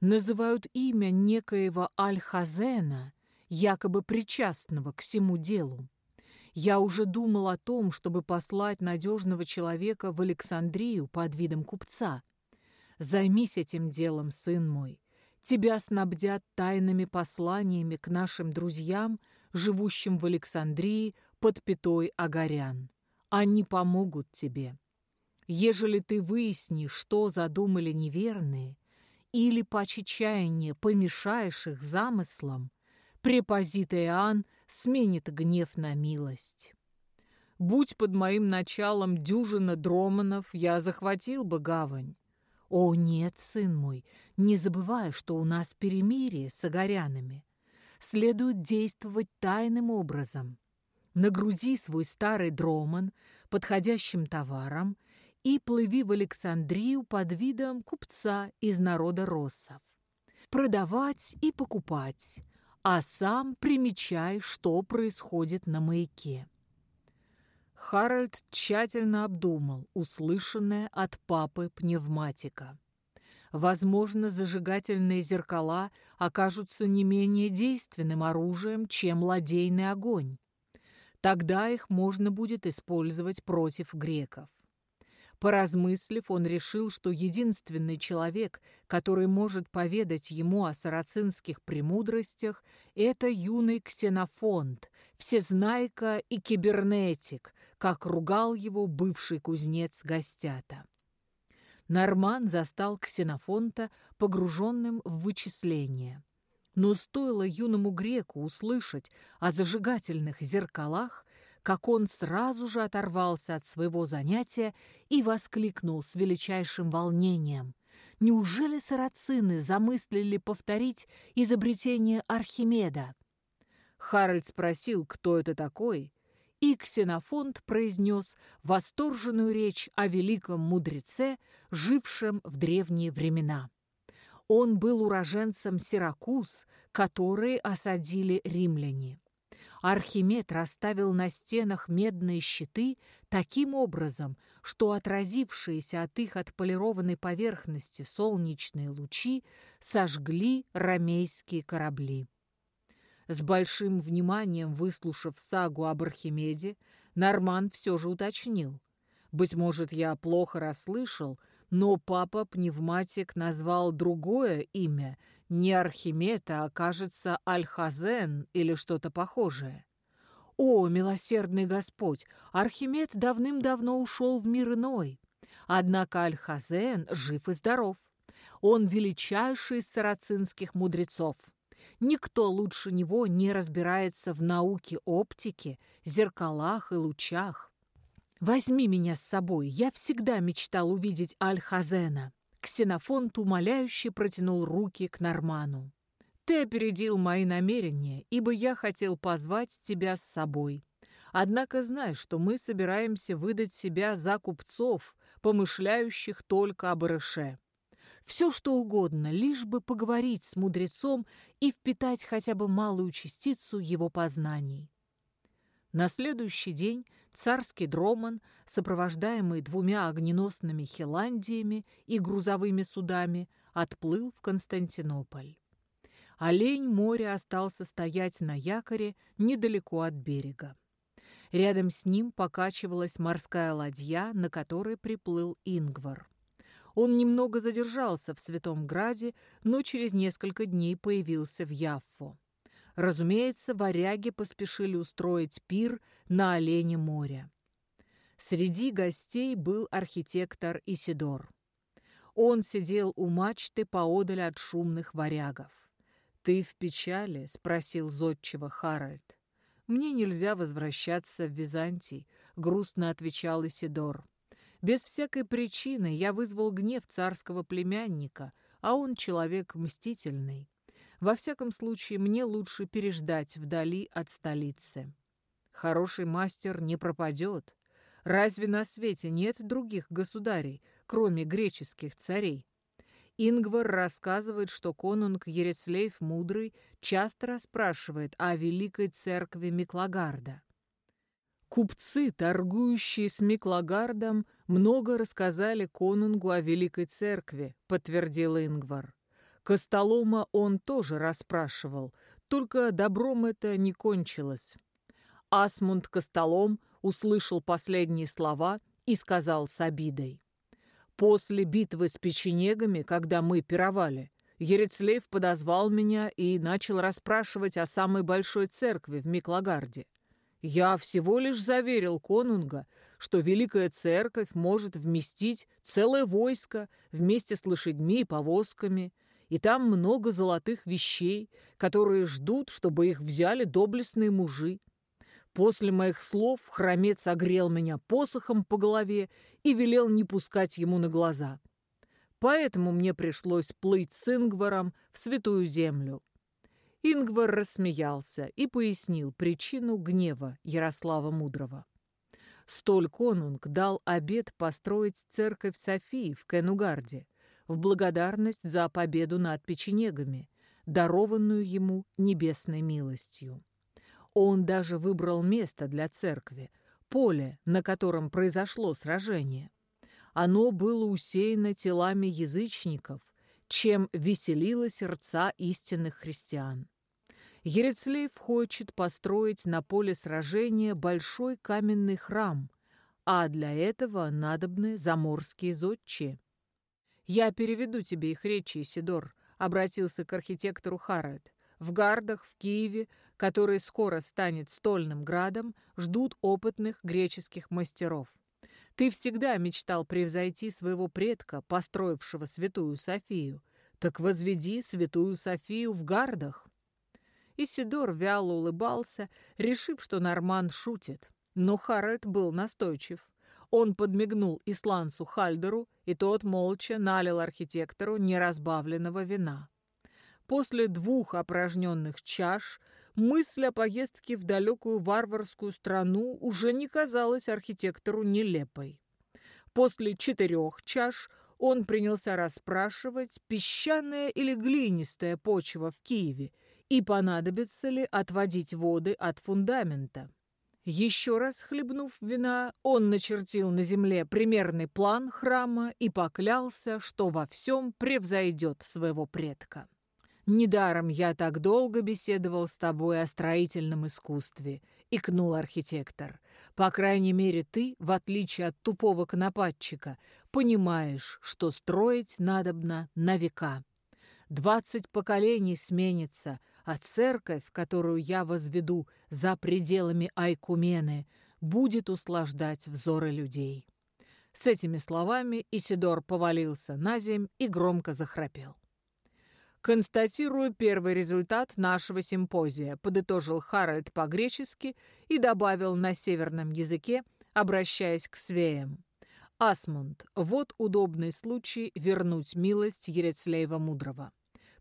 Называют имя некоего Аль-Хазена, якобы причастного к всему делу. Я уже думал о том, чтобы послать надежного человека в Александрию под видом купца. Займись этим делом, сын мой. Тебя снабдят тайными посланиями к нашим друзьям, живущим в Александрии под пятой Агарян. Они помогут тебе. Ежели ты выяснишь, что задумали неверные, или по чаяния помешаешь их замыслам, препозит Иоанн сменит гнев на милость. Будь под моим началом дюжина дроманов, я захватил бы гавань. О, нет, сын мой, не забывай, что у нас перемирие с огорянами. Следует действовать тайным образом. Нагрузи свой старый дроман подходящим товаром и плыви в Александрию под видом купца из народа россов. Продавать и покупать, а сам примечай, что происходит на маяке. Харальд тщательно обдумал услышанное от папы пневматика. Возможно, зажигательные зеркала окажутся не менее действенным оружием, чем ладейный огонь. Тогда их можно будет использовать против греков. Поразмыслив, он решил, что единственный человек, который может поведать ему о сарацинских премудростях, это юный ксенофонт, всезнайка и кибернетик, как ругал его бывший кузнец Гостята. Норман застал ксенофонта погруженным в вычисления. Но стоило юному греку услышать о зажигательных зеркалах, как он сразу же оторвался от своего занятия и воскликнул с величайшим волнением. Неужели сарацины замыслили повторить изобретение Архимеда? Харальд спросил, кто это такой, и Ксенофонт произнес восторженную речь о великом мудреце, жившем в древние времена. Он был уроженцем Сиракуз, которые осадили римляне. Архимед расставил на стенах медные щиты таким образом, что отразившиеся от их отполированной поверхности солнечные лучи сожгли ромейские корабли. С большим вниманием выслушав сагу об Архимеде, Норман все же уточнил. Быть может, я плохо расслышал, но папа-пневматик назвал другое имя, не Архимед, а, кажется, Альхазен или что-то похожее. О, милосердный Господь, Архимед давным-давно ушел в мир иной. Однако Альхазен жив и здоров. Он величайший из сарацинских мудрецов. Никто лучше него не разбирается в науке оптики, зеркалах и лучах. «Возьми меня с собой, я всегда мечтал увидеть Аль-Хазена». Ксенофонт умоляюще протянул руки к Норману. «Ты опередил мои намерения, ибо я хотел позвать тебя с собой. Однако знай, что мы собираемся выдать себя за купцов, помышляющих только об Ирыше. Все, что угодно, лишь бы поговорить с мудрецом и впитать хотя бы малую частицу его познаний. На следующий день царский дроман, сопровождаемый двумя огненосными хиландиями и грузовыми судами, отплыл в Константинополь. Олень моря остался стоять на якоре недалеко от берега. Рядом с ним покачивалась морская ладья, на которой приплыл Ингвар. Он немного задержался в Святом Граде, но через несколько дней появился в Яффо. Разумеется, варяги поспешили устроить пир на Олене море. Среди гостей был архитектор Исидор. Он сидел у мачты поодаль от шумных варягов. «Ты в печали?» — спросил зодчего Харальд. «Мне нельзя возвращаться в Византий», — грустно отвечал Исидор. «Без всякой причины я вызвал гнев царского племянника, а он человек мстительный. Во всяком случае, мне лучше переждать вдали от столицы. Хороший мастер не пропадет. Разве на свете нет других государей, кроме греческих царей? Ингвар рассказывает, что конунг Ерецлейф Мудрый часто расспрашивает о великой церкви Миклагарда. Купцы, торгующие с Миклагардом, много рассказали конунгу о великой церкви, подтвердил Ингвар. Костолома он тоже расспрашивал, только добром это не кончилось. Асмунд Костолом услышал последние слова и сказал с обидой. После битвы с печенегами, когда мы пировали, Ерецлеев подозвал меня и начал расспрашивать о самой большой церкви в Миклагарде. Я всего лишь заверил конунга, что Великая Церковь может вместить целое войско вместе с лошадьми и повозками, и там много золотых вещей, которые ждут, чтобы их взяли доблестные мужи. После моих слов хромец огрел меня посохом по голове и велел не пускать ему на глаза. Поэтому мне пришлось плыть с Ингваром в святую землю. Ингвар рассмеялся и пояснил причину гнева Ярослава Мудрого. Столь конунг дал обет построить церковь Софии в Кенугарде в благодарность за победу над печенегами, дарованную ему небесной милостью. Он даже выбрал место для церкви, поле, на котором произошло сражение. Оно было усеяно телами язычников, чем веселило сердца истинных христиан. Ерецлеев хочет построить на поле сражения большой каменный храм, а для этого надобны заморские зодчие. «Я переведу тебе их речи, Сидор», — обратился к архитектору Харальд. В Гардах, в Киеве, который скоро станет стольным градом, ждут опытных греческих мастеров. Ты всегда мечтал превзойти своего предка, построившего святую Софию. Так возведи святую Софию в Гардах. Исидор вяло улыбался, решив, что Норман шутит. Но Харальд был настойчив. Он подмигнул исландцу Хальдеру, и тот молча налил архитектору неразбавленного вина. После двух опорожненных чаш мысль о поездке в далекую варварскую страну уже не казалась архитектору нелепой. После четырех чаш он принялся расспрашивать, песчаная или глинистая почва в Киеве и понадобится ли отводить воды от фундамента. Еще раз хлебнув вина, он начертил на земле примерный план храма и поклялся, что во всем превзойдет своего предка. «Недаром я так долго беседовал с тобой о строительном искусстве», — икнул архитектор. «По крайней мере, ты, в отличие от тупого конопатчика, понимаешь, что строить надобно на века. Двадцать поколений сменится, а церковь, которую я возведу за пределами Айкумены, будет услаждать взоры людей». С этими словами Исидор повалился на земь и громко захрапел. «Констатирую первый результат нашего симпозия», подытожил Харальд по-гречески и добавил на северном языке, обращаясь к свеям. «Асмунд, вот удобный случай вернуть милость Ерецлеева Мудрого.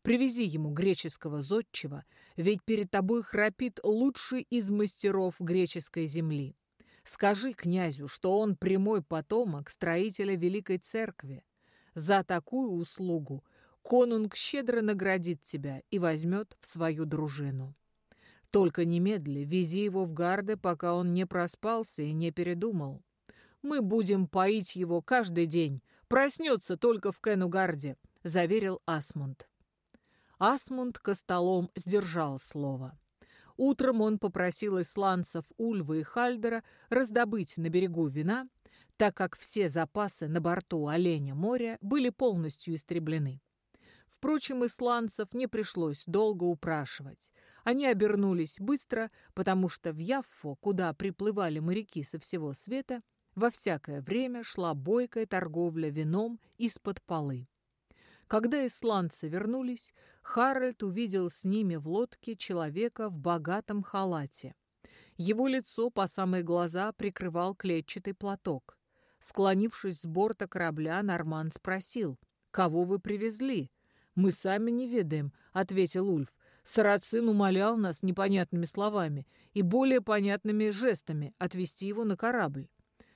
Привези ему греческого зодчего, ведь перед тобой храпит лучший из мастеров греческой земли. Скажи князю, что он прямой потомок строителя Великой Церкви. За такую услугу – конунг щедро наградит тебя и возьмет в свою дружину. Только немедли вези его в гарды, пока он не проспался и не передумал. Мы будем поить его каждый день. Проснется только в Кенугарде», — заверил Асмунд. Асмунд Костолом сдержал слово. Утром он попросил исландцев Ульва и Хальдера раздобыть на берегу вина, так как все запасы на борту оленя моря были полностью истреблены. Впрочем, исландцев не пришлось долго упрашивать. Они обернулись быстро, потому что в Яффо, куда приплывали моряки со всего света, во всякое время шла бойкая торговля вином из-под полы. Когда исландцы вернулись, Харальд увидел с ними в лодке человека в богатом халате. Его лицо по самые глаза прикрывал клетчатый платок. Склонившись с борта корабля, Норман спросил, «Кого вы привезли?» «Мы сами не ведаем», — ответил Ульф. Сарацин умолял нас непонятными словами и более понятными жестами отвезти его на корабль.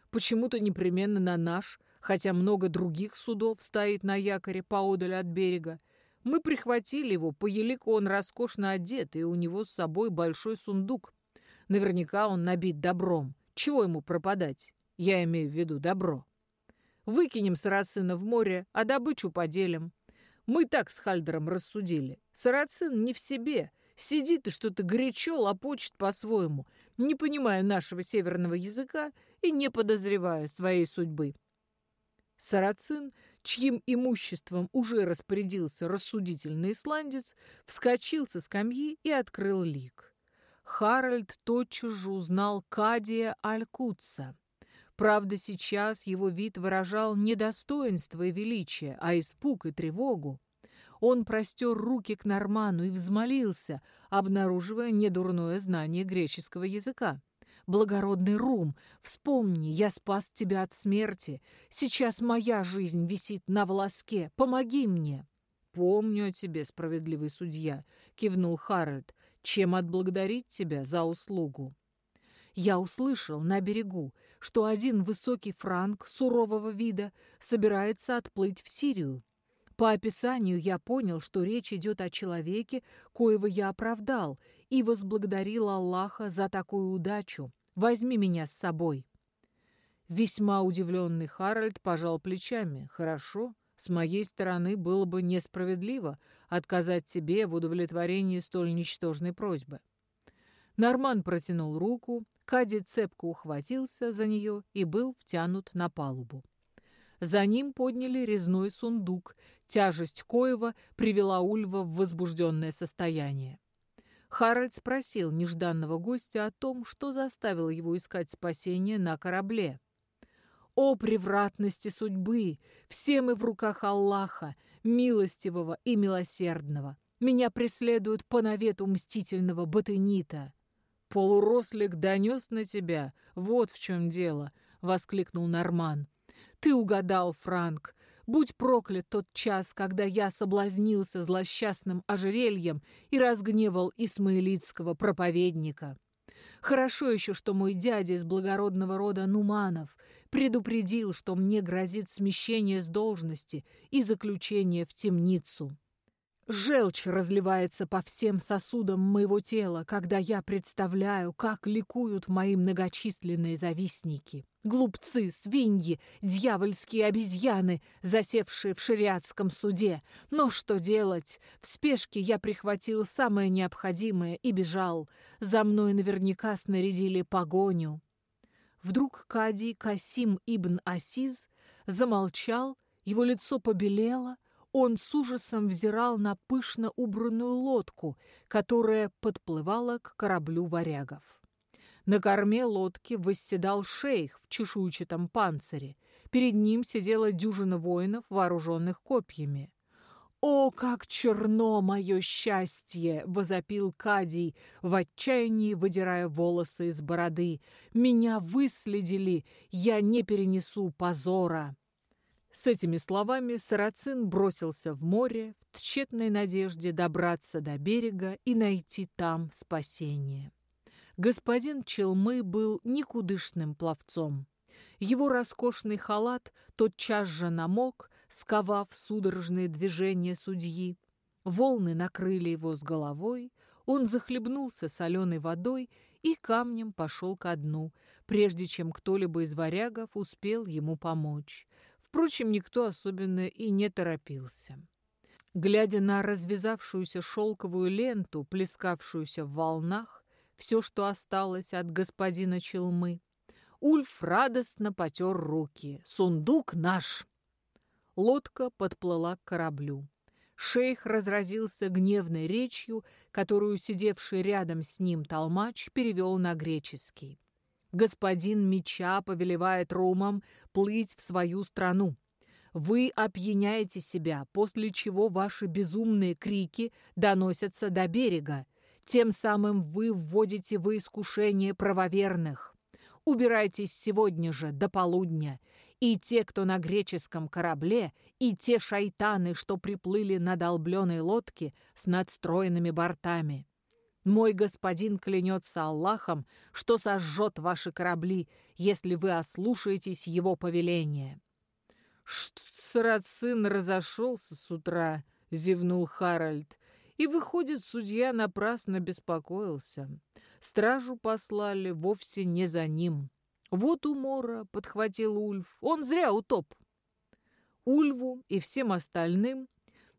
Почему-то непременно на наш, хотя много других судов стоит на якоре поодаль от берега. Мы прихватили его, по елику он роскошно одет, и у него с собой большой сундук. Наверняка он набит добром. Чего ему пропадать? Я имею в виду добро. Выкинем сарацина в море, а добычу поделим. Мы так с Хальдером рассудили. Сарацин не в себе. Сидит и что-то горячо лопочет по-своему, не понимая нашего северного языка и не подозревая своей судьбы. Сарацин, чьим имуществом уже распорядился рассудительный исландец, вскочил со скамьи и открыл лик. Харальд тотчас же узнал Кадия Алькутса. Правда, сейчас его вид выражал не достоинство и величие, а испуг и тревогу. Он простер руки к Норману и взмолился, обнаруживая недурное знание греческого языка. «Благородный Рум, вспомни, я спас тебя от смерти. Сейчас моя жизнь висит на волоске. Помоги мне!» «Помню о тебе, справедливый судья», — кивнул Харальд. «Чем отблагодарить тебя за услугу?» Я услышал на берегу, что один высокий франк сурового вида собирается отплыть в Сирию. По описанию я понял, что речь идет о человеке, коего я оправдал, и возблагодарил Аллаха за такую удачу. Возьми меня с собой. Весьма удивленный Харальд пожал плечами. Хорошо, с моей стороны было бы несправедливо отказать тебе в удовлетворении столь ничтожной просьбы. Норман протянул руку, Кади цепко ухватился за нее и был втянут на палубу. За ним подняли резной сундук, тяжесть коего привела Ульва в возбужденное состояние. Харальд спросил нежданного гостя о том, что заставило его искать спасение на корабле. О превратности судьбы! Все мы в руках Аллаха, милостивого и милосердного. Меня преследуют по навету мстительного Батынита. Полурослик донес на тебя, вот в чем дело, — воскликнул Норман. Ты угадал, Франк. Будь проклят тот час, когда я соблазнился злосчастным ожерельем и разгневал исмаилитского проповедника. Хорошо еще, что мой дядя из благородного рода Нуманов предупредил, что мне грозит смещение с должности и заключение в темницу. Желчь разливается по всем сосудам моего тела, когда я представляю, как ликуют мои многочисленные завистники. Глупцы, свиньи, дьявольские обезьяны, засевшие в шариатском суде. Но что делать? В спешке я прихватил самое необходимое и бежал. За мной наверняка снарядили погоню. Вдруг Кади Касим ибн Асиз замолчал, его лицо побелело, он с ужасом взирал на пышно убранную лодку, которая подплывала к кораблю варягов. На корме лодки восседал шейх в чешуйчатом панцире. Перед ним сидела дюжина воинов, вооруженных копьями. «О, как черно мое счастье!» — возопил Кадий, в отчаянии выдирая волосы из бороды. «Меня выследили! Я не перенесу позора!» С этими словами Сарацин бросился в море в тщетной надежде добраться до берега и найти там спасение господин Челмы был никудышным пловцом. Его роскошный халат тотчас же намок, сковав судорожные движения судьи. Волны накрыли его с головой, он захлебнулся соленой водой и камнем пошел ко дну, прежде чем кто-либо из варягов успел ему помочь. Впрочем, никто особенно и не торопился. Глядя на развязавшуюся шелковую ленту, плескавшуюся в волнах, все, что осталось от господина Челмы. Ульф радостно потер руки. «Сундук наш!» Лодка подплыла к кораблю. Шейх разразился гневной речью, которую сидевший рядом с ним толмач перевел на греческий. «Господин меча повелевает румам плыть в свою страну. Вы опьяняете себя, после чего ваши безумные крики доносятся до берега, тем самым вы вводите в искушение правоверных. Убирайтесь сегодня же до полудня, и те, кто на греческом корабле, и те шайтаны, что приплыли на долбленной лодке с надстроенными бортами. Мой господин клянется Аллахом, что сожжет ваши корабли, если вы ослушаетесь его повеления». что сарацин разошелся с утра, зевнул Харальд. И, выходит, судья напрасно беспокоился. Стражу послали вовсе не за ним. Вот умора, подхватил Ульф, он зря утоп. Ульву и всем остальным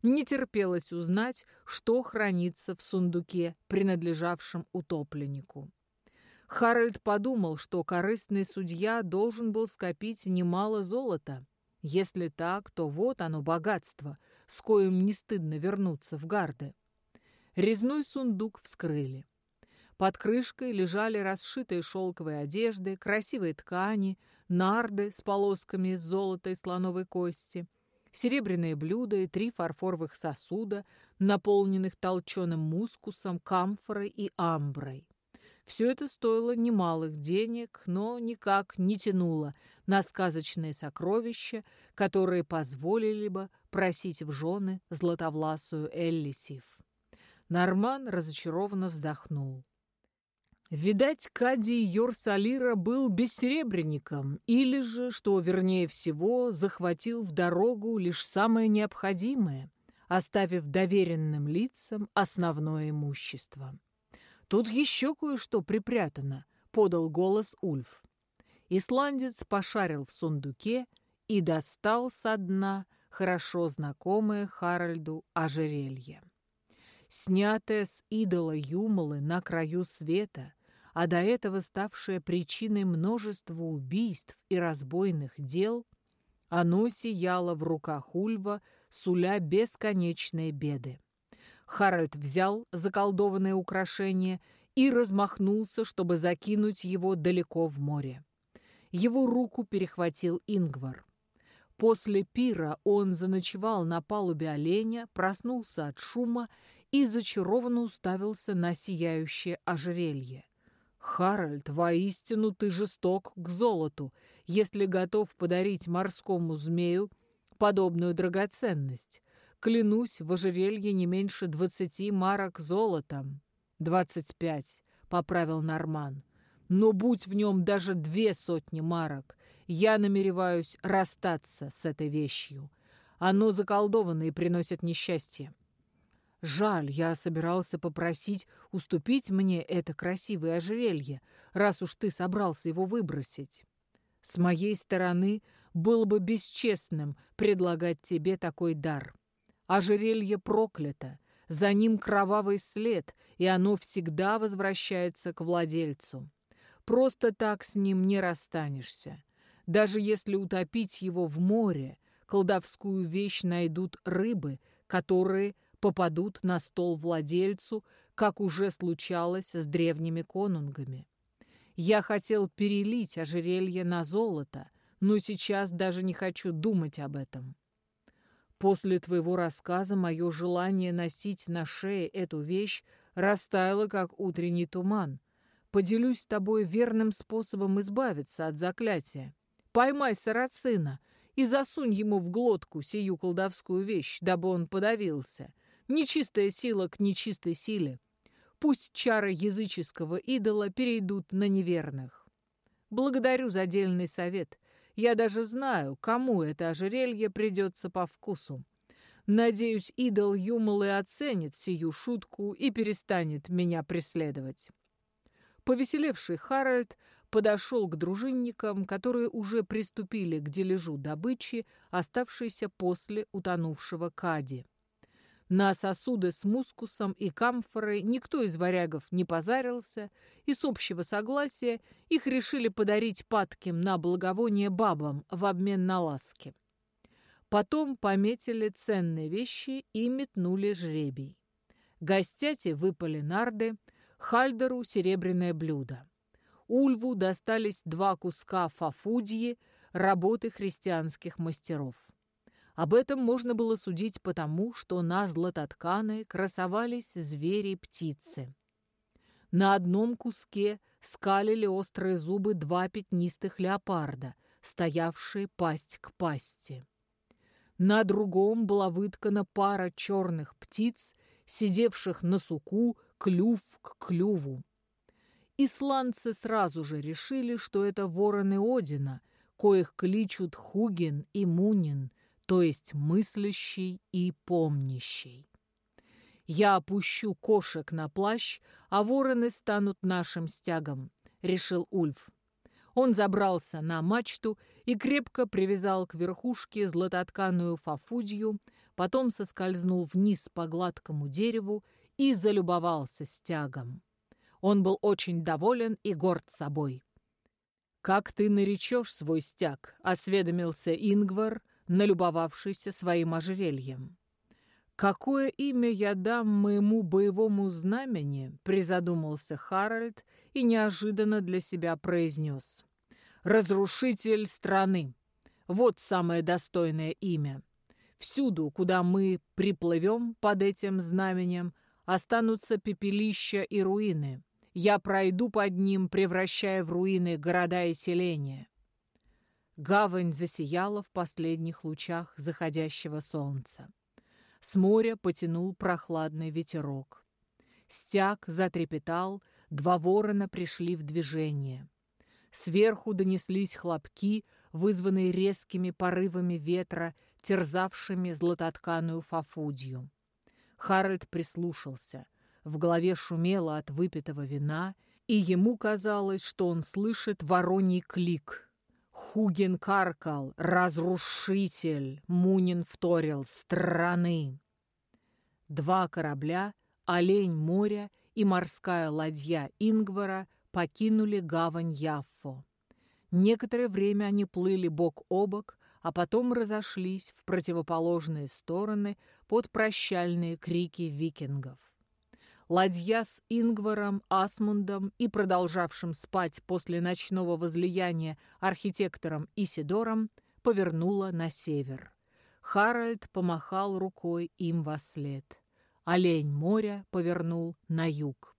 не терпелось узнать, что хранится в сундуке, принадлежавшем утопленнику. Харальд подумал, что корыстный судья должен был скопить немало золота. Если так, то вот оно богатство, с коим не стыдно вернуться в гарды. Резной сундук вскрыли. Под крышкой лежали расшитые шелковые одежды, красивые ткани, нарды с полосками из золота и слоновой кости — серебряные блюда и три фарфоровых сосуда, наполненных толченым мускусом, камфорой и амброй. Все это стоило немалых денег, но никак не тянуло на сказочные сокровища, которые позволили бы просить в жены златовласую Эллисив. Норман разочарованно вздохнул. Видать, Кади Йорсалира был бессеребренником, или же, что вернее всего, захватил в дорогу лишь самое необходимое, оставив доверенным лицам основное имущество. «Тут еще кое-что припрятано», — подал голос Ульф. Исландец пошарил в сундуке и достал со дна хорошо знакомое Харальду ожерелье. Снятое с идола Юмалы на краю света — а до этого ставшее причиной множества убийств и разбойных дел, оно сияло в руках Ульва, суля бесконечные беды. Харальд взял заколдованное украшение и размахнулся, чтобы закинуть его далеко в море. Его руку перехватил Ингвар. После пира он заночевал на палубе оленя, проснулся от шума и зачарованно уставился на сияющее ожерелье. «Харальд, воистину ты жесток к золоту, если готов подарить морскому змею подобную драгоценность. Клянусь, в ожерелье не меньше двадцати марок золотом». «Двадцать пять», — поправил Норман. «Но будь в нем даже две сотни марок, я намереваюсь расстаться с этой вещью. Оно заколдовано и приносит несчастье. Жаль, я собирался попросить уступить мне это красивое ожерелье, раз уж ты собрался его выбросить. С моей стороны было бы бесчестным предлагать тебе такой дар. Ожерелье проклято, за ним кровавый след, и оно всегда возвращается к владельцу. Просто так с ним не расстанешься. Даже если утопить его в море, колдовскую вещь найдут рыбы, которые попадут на стол владельцу, как уже случалось с древними конунгами. Я хотел перелить ожерелье на золото, но сейчас даже не хочу думать об этом. После твоего рассказа мое желание носить на шее эту вещь растаяло, как утренний туман. Поделюсь с тобой верным способом избавиться от заклятия. Поймай сарацина и засунь ему в глотку сию колдовскую вещь, дабы он подавился. Нечистая сила к нечистой силе. Пусть чары языческого идола перейдут на неверных. Благодарю за дельный совет. Я даже знаю, кому это ожерелье придется по вкусу. Надеюсь, идол Юмалы оценит сию шутку и перестанет меня преследовать. Повеселевший Харальд подошел к дружинникам, которые уже приступили к дележу добычи, оставшейся после утонувшего Кади. На сосуды с мускусом и камфорой никто из варягов не позарился, и с общего согласия их решили подарить падким на благовоние бабам в обмен на ласки. Потом пометили ценные вещи и метнули жребий. Гостяти выпали нарды, Хальдеру — серебряное блюдо. Ульву достались два куска фафудьи, работы христианских мастеров. Об этом можно было судить потому, что на златотканы красовались звери и птицы. На одном куске скалили острые зубы два пятнистых леопарда, стоявшие пасть к пасти. На другом была выткана пара черных птиц, сидевших на суку клюв к клюву. Исландцы сразу же решили, что это вороны Одина, коих кличут Хугин и Мунин, то есть мыслящий и помнящий. Я опущу кошек на плащ, а вороны станут нашим стягом, решил Ульф. Он забрался на мачту и крепко привязал к верхушке златотканую фафудью, потом соскользнул вниз по гладкому дереву и залюбовался стягом. Он был очень доволен и горд собой. «Как ты наречешь свой стяг?» — осведомился Ингвар, налюбовавшийся своим ожерельем. «Какое имя я дам моему боевому знамени?» — призадумался Харальд и неожиданно для себя произнес. «Разрушитель страны. Вот самое достойное имя. Всюду, куда мы приплывем под этим знаменем, останутся пепелища и руины. Я пройду под ним, превращая в руины города и селения». Гавань засияла в последних лучах заходящего солнца. С моря потянул прохладный ветерок. Стяг затрепетал, два ворона пришли в движение. Сверху донеслись хлопки, вызванные резкими порывами ветра, терзавшими златотканую фафудью. Харальд прислушался. В голове шумело от выпитого вина, и ему казалось, что он слышит вороний клик — Хугин каркал, разрушитель, Мунин вторил, страны. Два корабля, олень моря и морская ладья Ингвара покинули гавань Яффо. Некоторое время они плыли бок о бок, а потом разошлись в противоположные стороны под прощальные крики викингов. Ладья с Ингваром, Асмундом и продолжавшим спать после ночного возлияния архитектором Исидором повернула на север. Харальд помахал рукой им во след. Олень моря повернул на юг.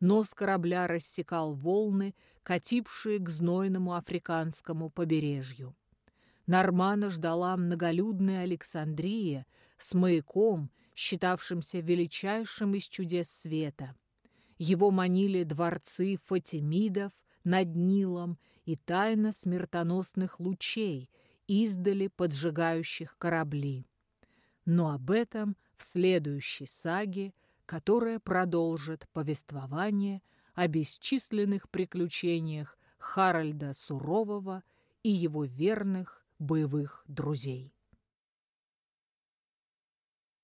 Нос корабля рассекал волны, катившие к знойному африканскому побережью. Нормана ждала многолюдная Александрия с маяком считавшимся величайшим из чудес света. Его манили дворцы Фатимидов над Нилом и тайна смертоносных лучей, издали поджигающих корабли. Но об этом в следующей саге, которая продолжит повествование о бесчисленных приключениях Харальда Сурового и его верных боевых друзей.